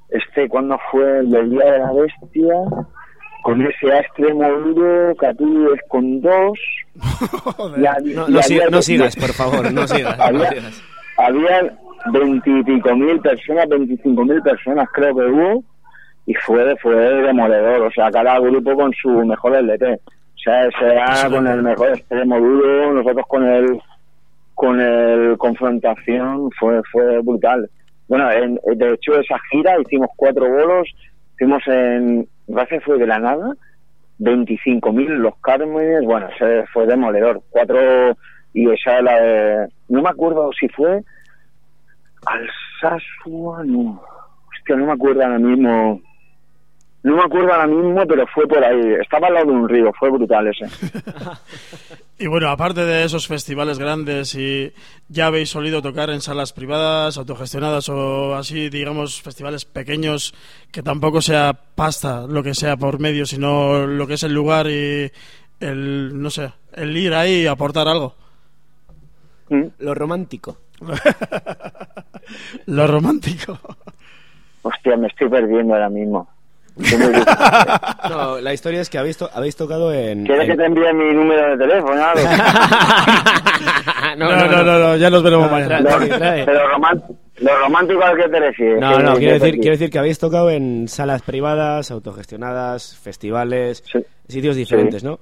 este, ¿cuándo fue? El del Día de la Bestia. Con ese A extremo duro, Catúes con dos. y había- No, y no, si- había- no sigas, por favor, no sigas. no Había, sigas. había veintipico mil personas, veinticinco mil personas creo que hubo. Y fue, fue demoledor. O sea, cada grupo con su mejor LT. O sea, ese A con el mejor extremo duro, nosotros con el con el confrontación fue fue brutal. Bueno, en- de hecho esa gira hicimos cuatro bolos, hicimos en Gracias fue de la nada, 25.000 los Cármenes, bueno, ese fue demoledor, cuatro y esa la de, no me acuerdo si fue Alsasua, no, hostia, no me acuerdo ahora mismo, no me acuerdo ahora mismo, pero fue por ahí, estaba al lado de un río, fue brutal ese. Y bueno, aparte de esos festivales grandes, y ya habéis solido tocar en salas privadas, autogestionadas o así, digamos, festivales pequeños, que tampoco sea pasta lo que sea por medio, sino lo que es el lugar y el, no sé, el ir ahí y aportar algo. ¿Mm? Lo romántico. Lo romántico. Hostia, me estoy perdiendo ahora mismo. No, la historia es que habéis, to- habéis tocado en... ¿Quieres que te envíe mi número de teléfono? No, no, no, no, ya nos veremos mañana. pero lo romántico al que te refieres. No, ¿Qué- no, quiero decir, te- quiero decir que habéis tocado en salas privadas, autogestionadas, festivales, Sí. sitios diferentes, ¿no?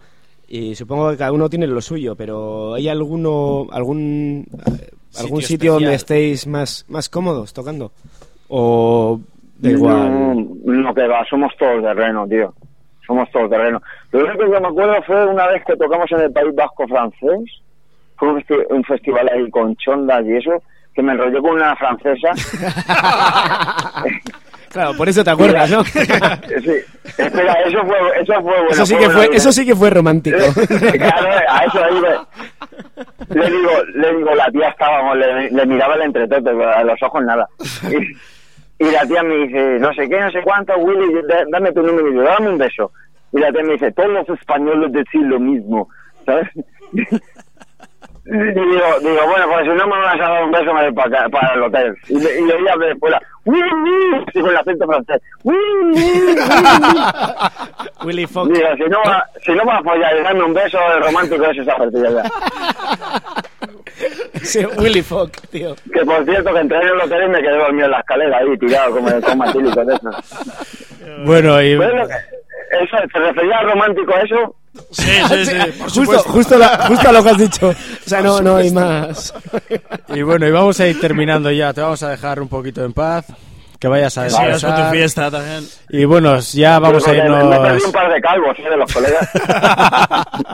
Y supongo que cada uno tiene lo suyo, pero ¿hay alguno, algún, eh, algún Sitio sitio donde estéis más, más cómodos tocando? ¿O da igual? No, no, que va, somos todos terreno, tío. Somos todos terreno. Lo único que me acuerdo fue una vez que tocamos en el País Vasco francés. Fue un, festi- un festival ahí con chondas y eso, que me enrollé con una francesa. Claro, por eso te acuerdas, ¿no? sí, espera, eso fue, eso fue bueno. Eso sí que fue, eso sí que fue romántico. claro, a eso iba. Le digo, le digo, la tía estábamos, le, le miraba el entretote, pero a los ojos nada. Y, y la tía me dice, no sé qué, no sé cuánto, Willy, da- dame tu número, y yo, dame un beso. Y la tía me dice, todos los españoles decís lo mismo, ¿sabes? Y digo, digo, bueno, pues si no me vas a dar un beso, me voy para, acá- para el hotel. Y, y oía de fuera, Willy, y con el acento francés, Willy, Willy. Fox. Digo, si no, va, si no vas a follar y darme un beso, el romántico es esa partida ya. Sí, Willy Fox, tío. Que por cierto, que entré en el hotel y me quedé dormido en la escalera ahí, tirado como con matílico de eso. Bueno, y Pues eso, ¿te referías al romántico a eso? Sí, sí, sí, por Justo, justo, la- justo a lo que has dicho. O sea, no, no hay más. Y bueno, y vamos a ir terminando ya. Te vamos a dejar un poquito en paz. Que vayas a sigas con tu descansar. fiesta también. Y bueno, ya vamos a Porque me- Me perdí irnos. un par de calvos, ¿eh? De los colegas.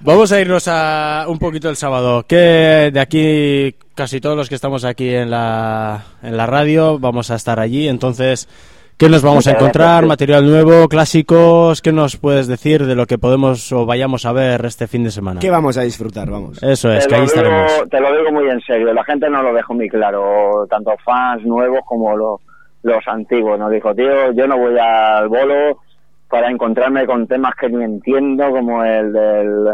Vamos a irnos a un poquito el sábado. Que de aquí, casi todos los que estamos aquí en la, en la radio, vamos a estar allí. Entonces, ¿qué nos vamos a encontrar? gracias. Material nuevo, clásicos. ¿Qué nos puedes decir de lo que podemos o vayamos a ver este fin de semana? ¿Qué vamos a disfrutar? Vamos. Eso es, te, que ahí lo estaremos. digo, te lo digo muy en serio, la gente no lo dejó muy claro, tanto fans nuevos como los, los antiguos. Nos dijo, tío, yo no voy al bolo para encontrarme con temas que ni entiendo, como el del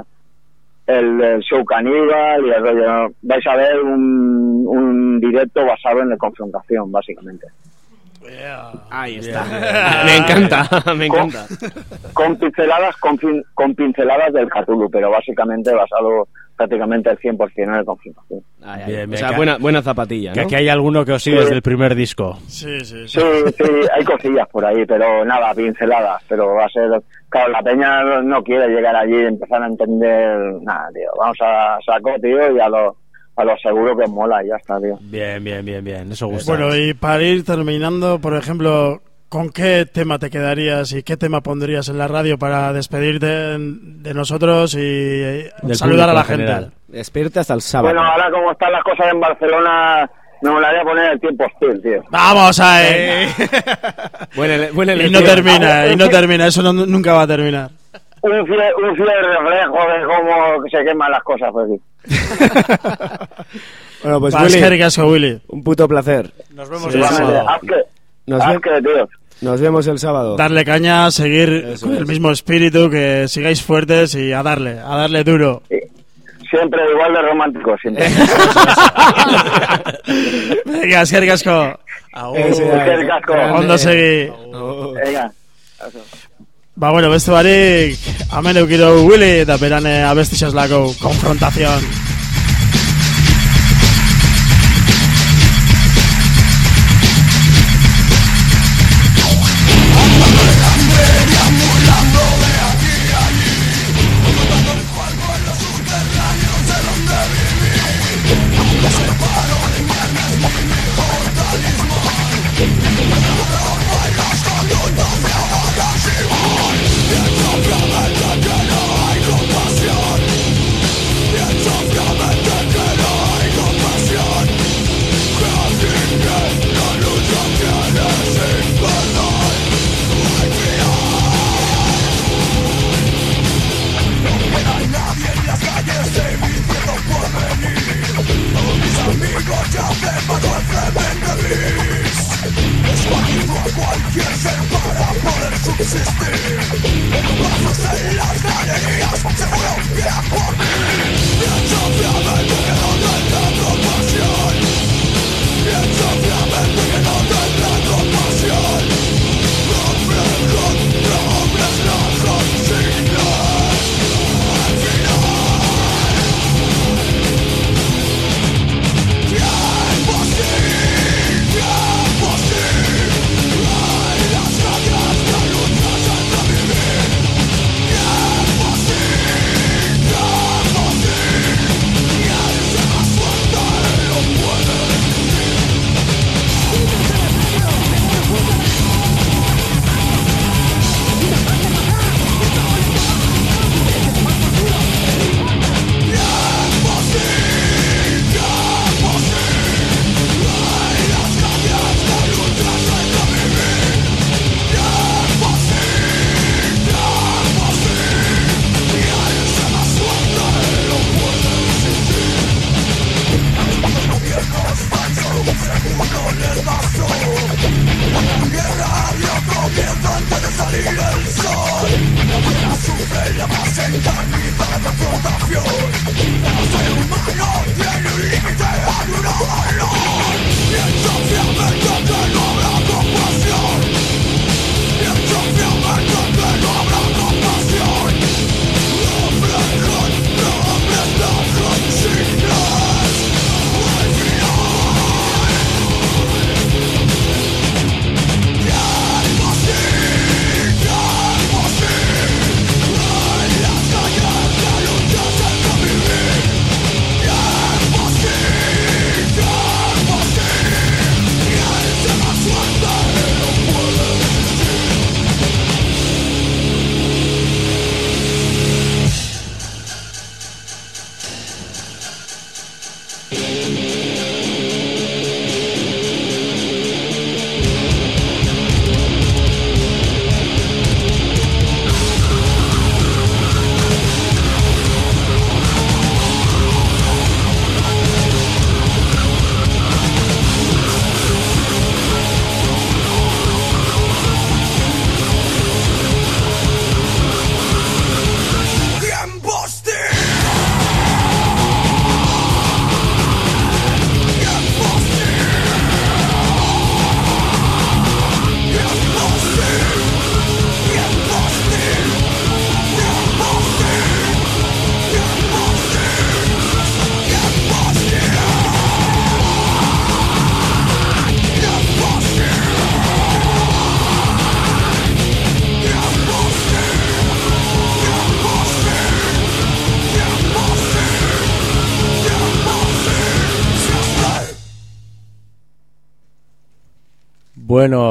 el, show caníbal y el rollo. Vais a ver un, un directo basado en la confrontación, básicamente. Ahí está. me encanta, me encanta. Con pinceladas, con, fin- con pinceladas del Cthulhu, pero básicamente basado prácticamente al 100% en. Ay, ay, Bien, o sea, buena, buena zapatilla, Que aquí hay alguno que os sigue desde el primer disco. Sí, sí, sí. Sí, sí, hay cosillas por ahí, pero nada, pinceladas, pero va a ser... Claro, la peña no- quiere llegar allí y empezar a entender nada, tío. Vamos a saco, tío, y a lo, a lo seguro que mola y ya está, tío. Bien, bien, bien, bien. Eso gusta. Bueno, y para ir terminando, por ejemplo, ¿con qué tema te quedarías y qué tema pondrías en la radio para despedirte de nosotros y eh, Del saludar a la gente? Despierta hasta el sábado. Bueno, ahora como están las cosas en Barcelona, me molaría poner el tiempo hostil, tío. Vamos a. Buena buena y no termina, y no termina, eso no- nunca va a terminar. Un fiel, un fiel reflejo de cómo se queman las cosas por aquí. Bueno, pues Willy, asko, Willy. un puto placer. Nos vemos Sí, el sábado. Nos, ve- nos vemos el sábado. Darle caña, seguir Eso con es. el mismo espíritu, que sigáis fuertes y a darle, a darle duro. Siempre igual de romántico, siempre. Venga, eskerrik asko. Eskerrik asko. grande. Ondo segi. Venga. Ba, bueno, beste barik, hemen eukidu Willy eta beran eh, abestixaslako konfrontazion.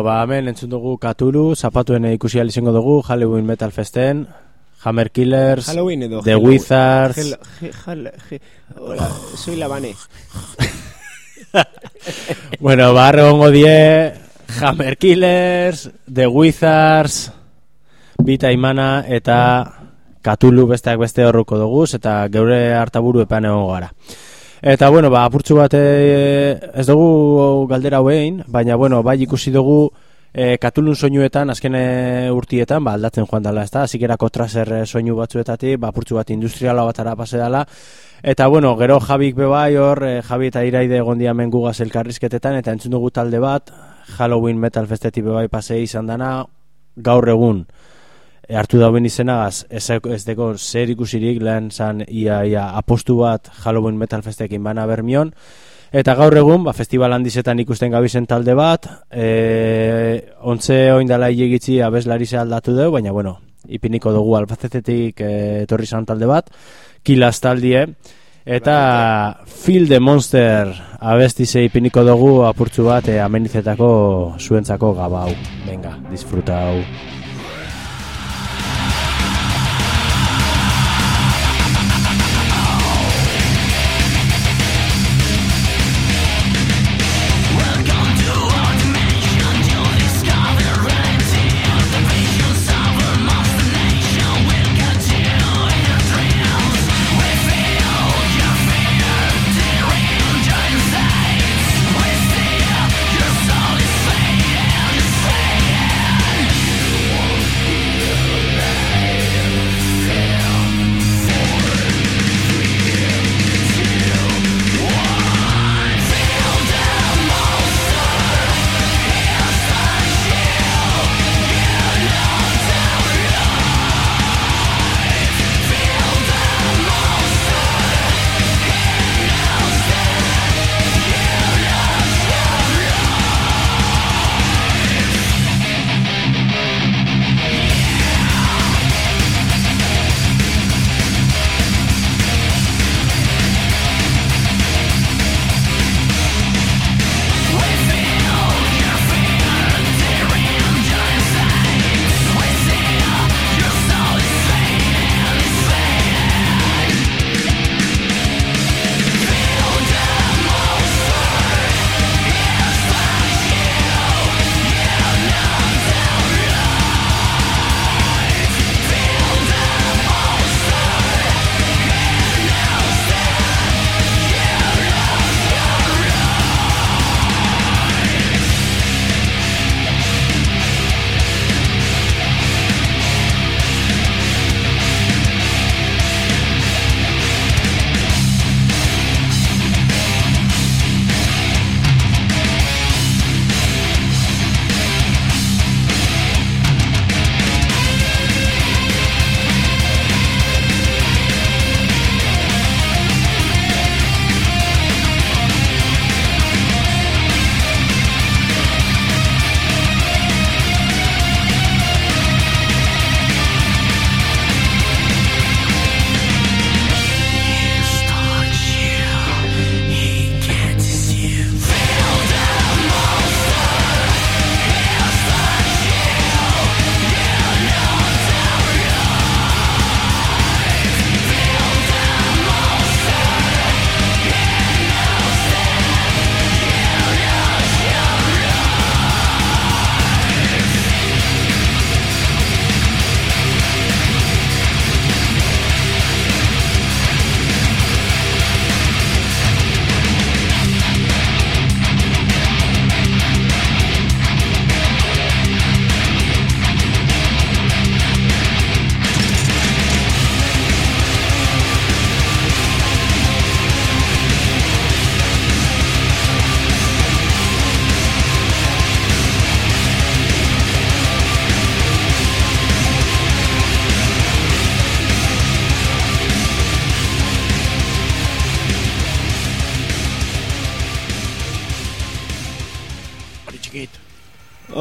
Ba, hemen entzun dugu Katulu, zapatuen ikusi izango dugu, Halloween Metal Festen, Hammer Killers, Halloween edo The Halloween. Wizards, Hel- he- hal- he- Hola, soy la Bane. bueno, ba, egongo die, Hammer Killers, The Wizards, Bita Imana eta Katulu besteak beste horruko dugu, eta geure hartaburu epan egongo gara. Eta bueno, ba, apurtxu bat eh, ez dugu galdera hauein, baina bueno, bai ikusi dugu e, katulun soinuetan, azken eh, urtietan, ba, aldatzen joan dela, ez da? Zikerako traser eh, soinu batzuetatik, ba, apurtxu bat industriala batara pase dela, Eta bueno, gero Jabik bebai hor, eh, Jabi eta Iraide egon diamen gugaz elkarrizketetan, eta entzun dugu talde bat, Halloween Metal Festetik bebai pasei izan dana, gaur egun, e, hartu dauen izenagaz, ez, ez deko zer ikusirik lehen zan ia, ia apostu bat Halloween Metal Festekin bana bermion, Eta gaur egun, ba, festival handizetan ikusten gabizen talde bat, e, ontze oindala hilegitzi abeslari ze aldatu dugu, baina bueno, ipiniko dugu albazetetik e, etorri zan talde bat, kilaz taldie, eta Feel the Monster abesti ze ipiniko dugu apurtzu bat e, amenizetako zuentzako gabau. Venga, disfruta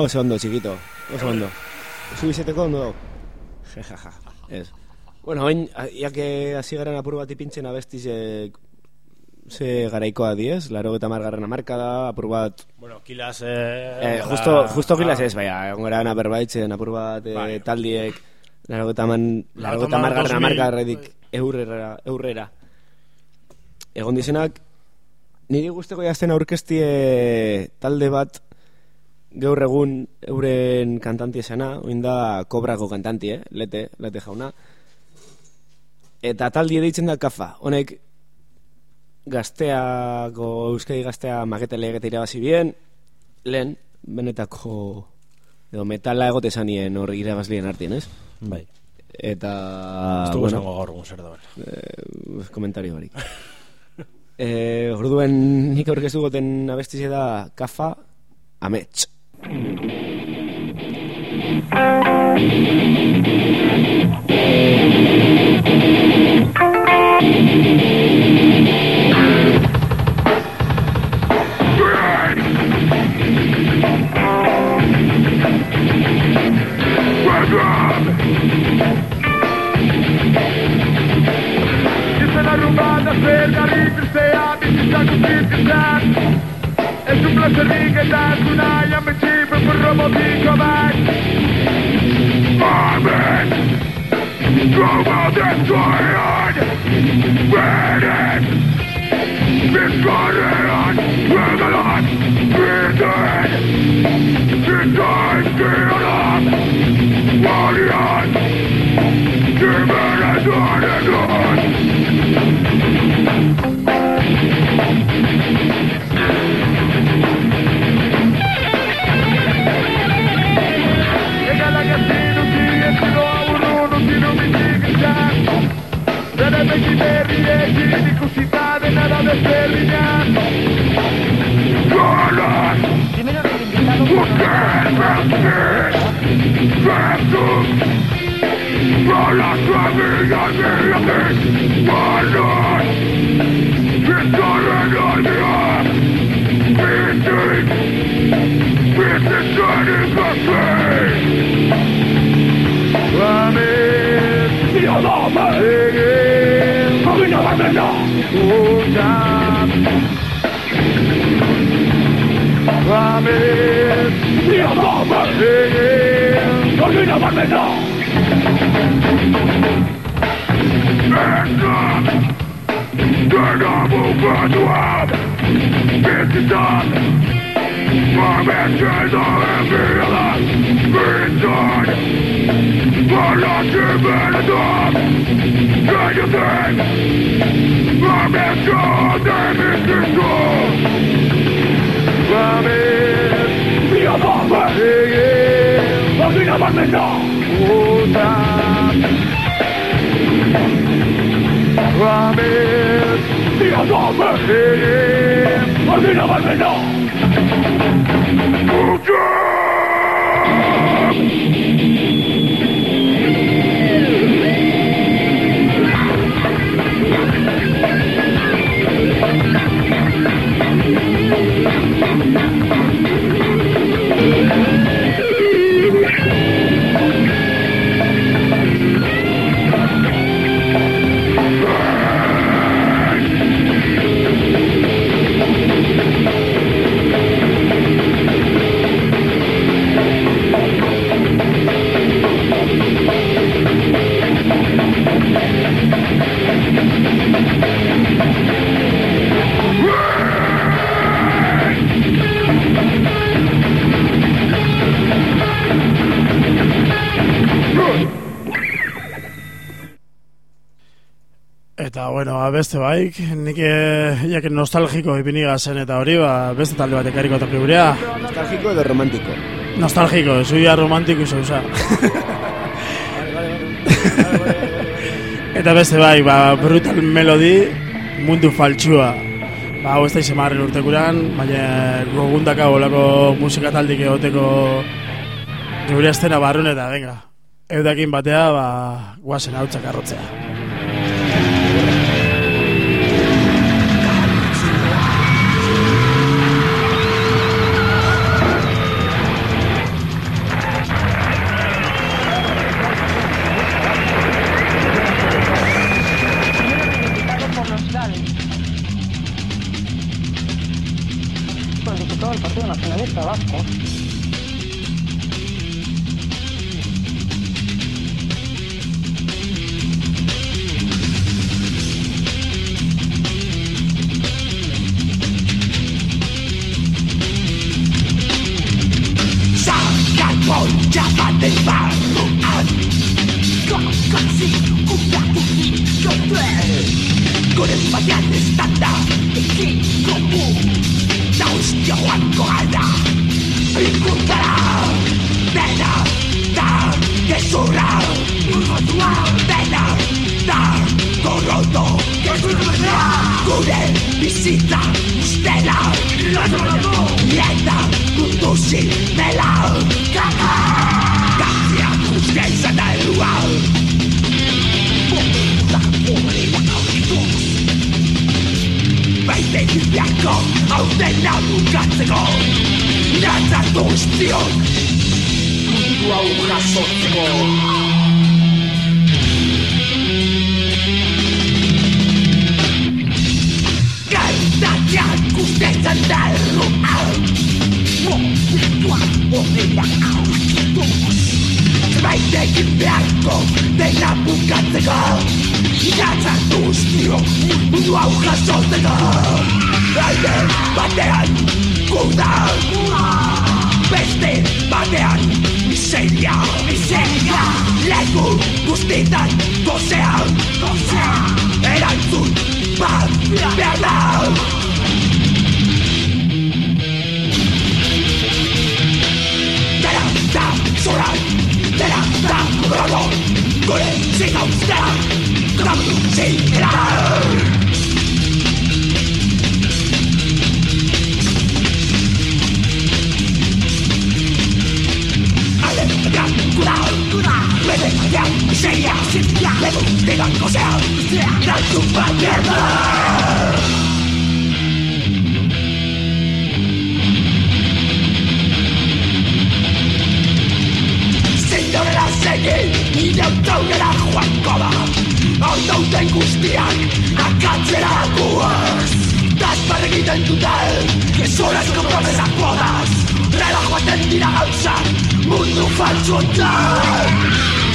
Oso ondo, txikito. Oso ondo. Zu izeteko ondo dago. Jejaja. Ez. Bueno, hain, iake hasi garen apur bat ipintzen abestiz, eh, ze garaikoa diez, laro eta margarren amarka da, apur bat... Bueno, kilas... Eh, Eh, justo, justo gilas ez, baina, egon gara berbaitzen, apur bat eh, Bai. taldiek, laro eta man, laro eta margarren 2000, amarka erredik eurrera, eurrera. Egon dizenak, niri guzteko jazten aurkestie talde bat, gaur egun euren kantanti esana, oin da kobrako kantanti, eh? lete, lete jauna. Eta taldi deitzen da kafa, honek gazteako, euskadi gaztea maketele egete irabazi bien, lehen, benetako, edo metala egote zanien hor irabazlien artien, ez? Bai. Eta, Ez dugu bueno, gaur egun zer dauen. eh, komentario barik. eh, orduen nik aurkeztu goten abestize da kafa amets. Thank you. Beste baik, nik eh, jakin nostalgiko ipiniga zen eta hori, ba, beste talde bat ekarriko toki gurea. Nostalgiko edo romantiko. Nostalgiko, zuia romantiko izauza. eta beste bai, ba, brutal melody, mundu faltsua. Ba, hau ez da izemarren urtekuran, baina gogundaka bolako musika taldik egoteko gure estena barrun eta, venga, eudakin batea, ba, guazen hau txakarrotzea. Gozean Gozean Erantzun bat behar da da zoran Dera da rodo Gure zigauztera Gamu zikera Ale batean gura Gura Bete batean miseria Miseria Leku digan gozean Erantzun bat behar da Zintorera segin, irautaugera joanko da Hau dauten guztiak, akatzera guaz Dazpar egiten duten, gezorezko promesak bodaz Rela joaten dira gauzak, mundu faltsuotan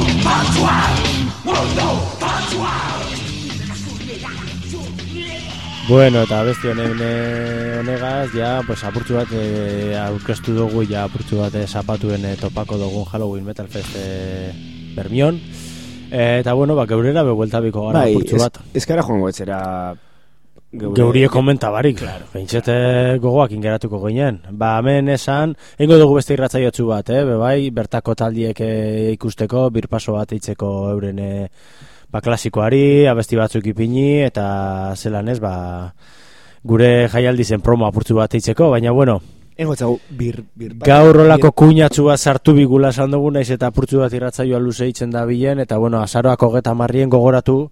Mundu faltsuan Bueno, eta beste honen eh, honegaz, ja, pues apurtzu bat eh, aurkeztu dugu, ja apurtzu bat eh, zapatuen eh, topako dugun Halloween Metal Fest eh, Bermion. Eh, eta bueno, ba, geurera behuelta biko gara Bai, apurtzu ez, bat. ezkara joango etxera Geurie komenta barik, claro. Pentsete gogoak ingeratuko ginen. Ba, hemen esan, eingo dugu beste irratzaiotzu bat, eh? Be bai, bertako taldiek eh, ikusteko, birpaso bat eitzeko euren eh, ba, klasikoari, abesti batzuk ipini, eta zelan ez, ba, gure jaialdi zen promo apurtzu bat eitzeko, baina bueno, Ego txau, bir, bir, gaur olako kuñatzu bat sartu bigula esan dugu, naiz eta apurtzu bat irratzaioa luze eitzen da bilen, eta bueno, azaroak hogeta marrien gogoratu,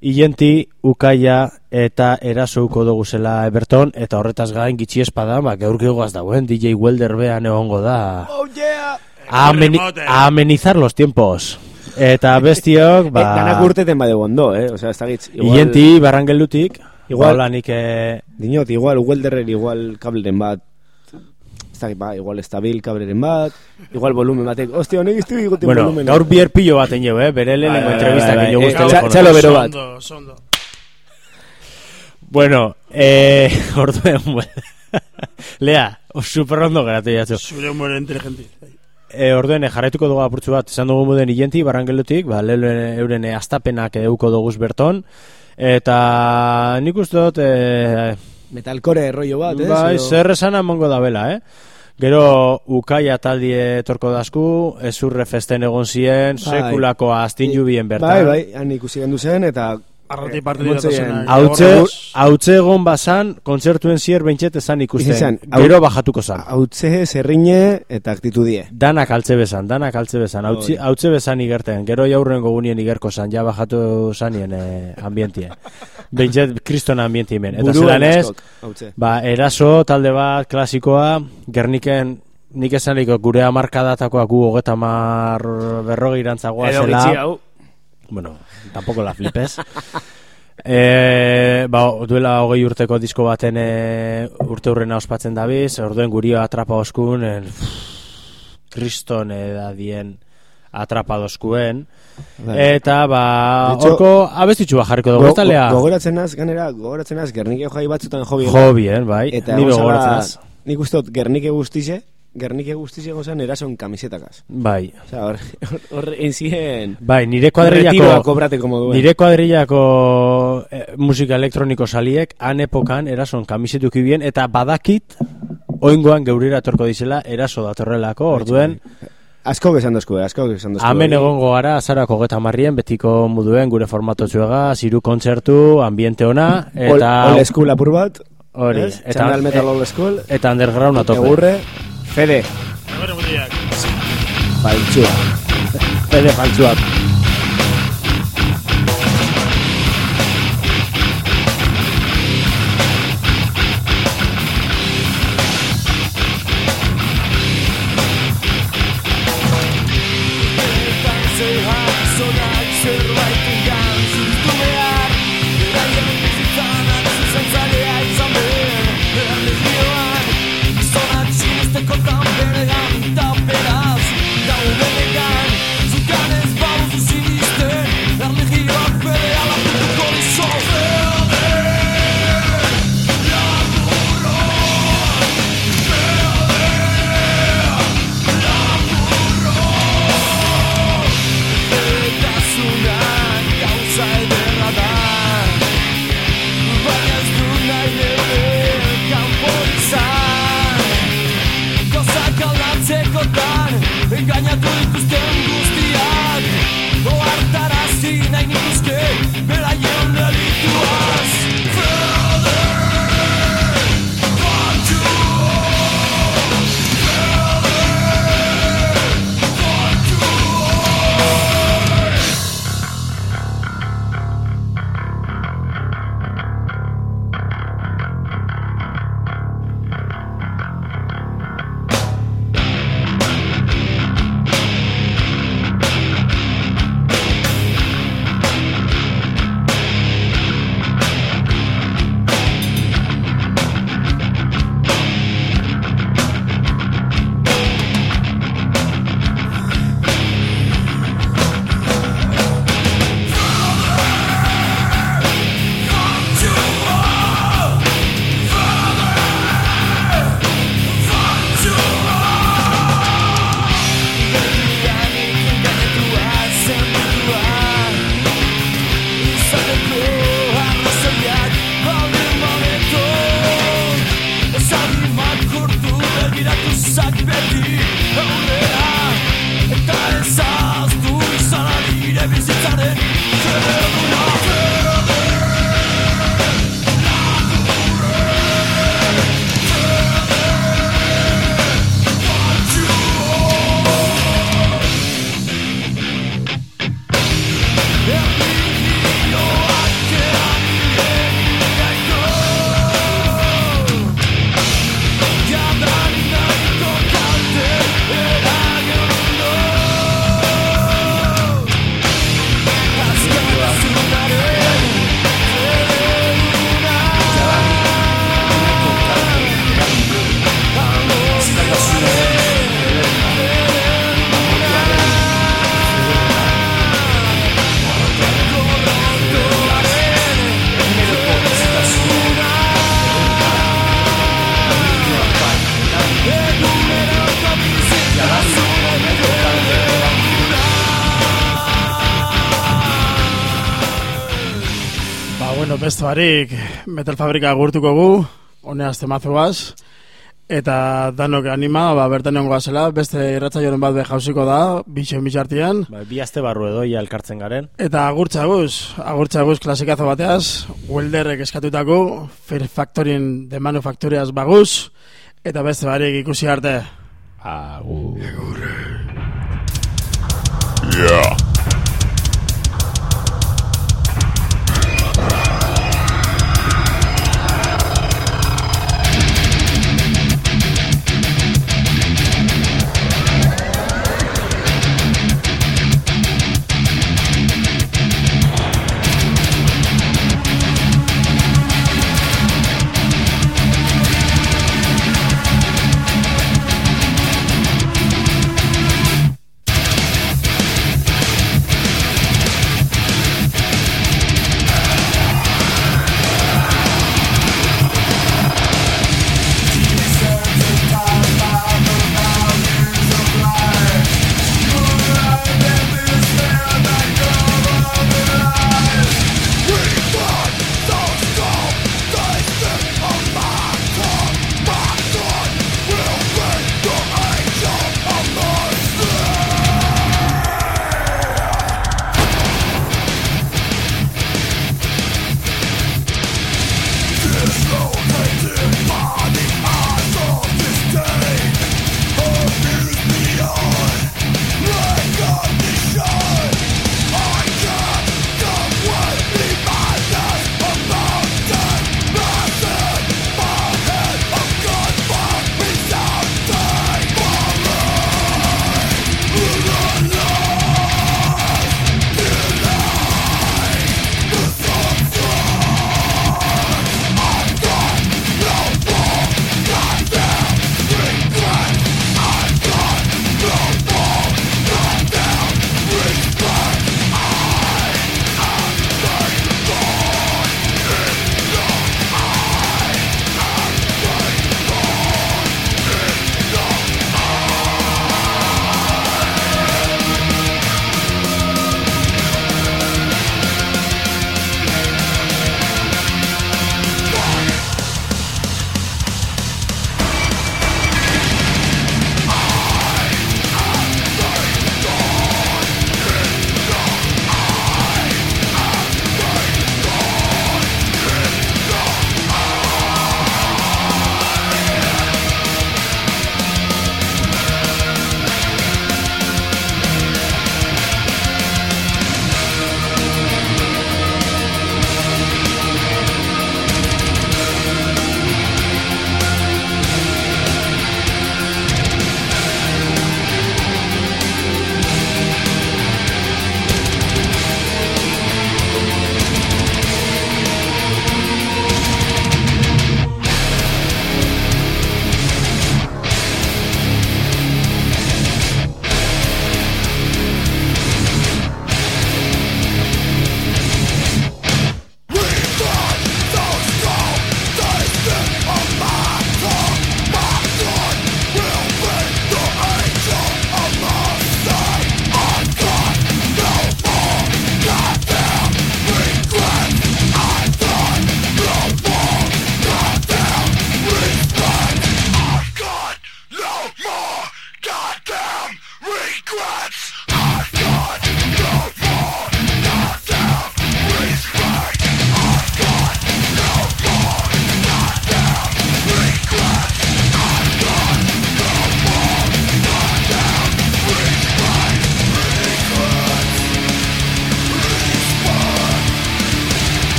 Ilenti, Ukaia eta erasouko dugu zela Everton, eta horretaz gain gitxi espada, ba, gaur gegoaz dauen, DJ Welder bean egongo da. Oh, yeah! A, ameni, a amenizar los tiempos. Eta bestiok, ba... Eh, danak urteten bade ondo, eh? Osea, ez da gitz. Ilenti, barrangelutik, Igual- igual, nik, eh, Dinot, igual, welderren, igual kableren bat, ez dakit, ba, igual estabil kableren bat, igual volumen batek, ostia, honek iztu diguten bueno, volumen. gaur bier pillo bat jo, eh? Bere lehenengo bai, entrevista bai, que jo eh, telefono. txalo bero bat. Sondo, sondo. Bueno, eh, orduen, bueno. Lea, super ondo geratu jatzu. Zure humor inteligenti. E, orduen, eh, jarraituko dugu apurtzu bat, esan dugu muden ilenti, barrangelutik, ba, lehuen euren eh, astapenak euko duguz berton, eta nik uste dut, e, Metalcore rollo bat, eh? bai, zer esan amongo da bela, eh? Gero ukaia taldi etorko dasku, ezurre festen egon ziren, Bai. sekulako astin jubien bertan. Bai, bai, han ikusi gendu zen, eta Arrati parte Emontzeien- diratasunak. Hautze, hautze egon bazan, kontzertuen zier beintxet ezan ikusten. Izan, hau- Gero bajatuko zan. Hautze, zerrine eta aktitudie. Danak altze bezan, danak altze bezan. Hautzi, Hori. hautze bezan igerten. Gero jaurren gogunien igerko zan, ja bajatu zanien eh, ambientie. Beintxet kristona ambientie hemen. Eta zelan ez, ba, eraso, talde bat, klasikoa, Gerniken nik esaniko gure amarkadatakoa gu hogeta mar berrogei irantzagoa Edo zela. hau. Bueno, tampoco la flipes. e, ba, duela hogei urteko disko baten e, urte hurrena ospatzen dabiz, orduen gurio atrapa oskun, kriston edadien atrapa oskuen, Bai. Eta ba, horko abestitxua jarriko dugu, Go- go- Gogoratzen az, ganera, gogoratzen az, Gernike jai batzutan jo bien. Jo bien, bai, Eta nire gogoratzen az. Nik uste dut, Gernike guztize, Gernike guztize gozan erason kamisetakaz. Bai, Osa, hor, hor enzien... bai, nire Retiroa kuadrillako... kobrateko moduen. Nire kuadrillako eh, musika elektroniko saliek, han epokan erason kamisetuki bien, eta badakit, oingoan geurira etorko dizela, eraso datorrelako, orduen, Asko gezan dozku, eh, asko gezan dozku. Hemen egongo gara azarako geta marrien, betiko muduen gure formatotxuega, ziru kontzertu, ambiente ona, eta... Old school apur bat. Hori, eta- Channel metal old school. Eta underground a tope. Egurre, Fede, mutiak. faltsua. Fede faltzuak. Barik, metal fabrika gurtuko gu, hone azte mazuaz. eta danok anima, ba, bertan egon zela, beste irratzaioren bat be jauziko da, bitxen bitxartian. Ba, bi aste barru edo ia elkartzen garen. Eta agurtza guz, agurtza guz klasikazo bateaz, Welderrek eskatutako, Fair Factorien de Manufacturias baguz, eta beste barik ikusi arte. Agur. Yeah.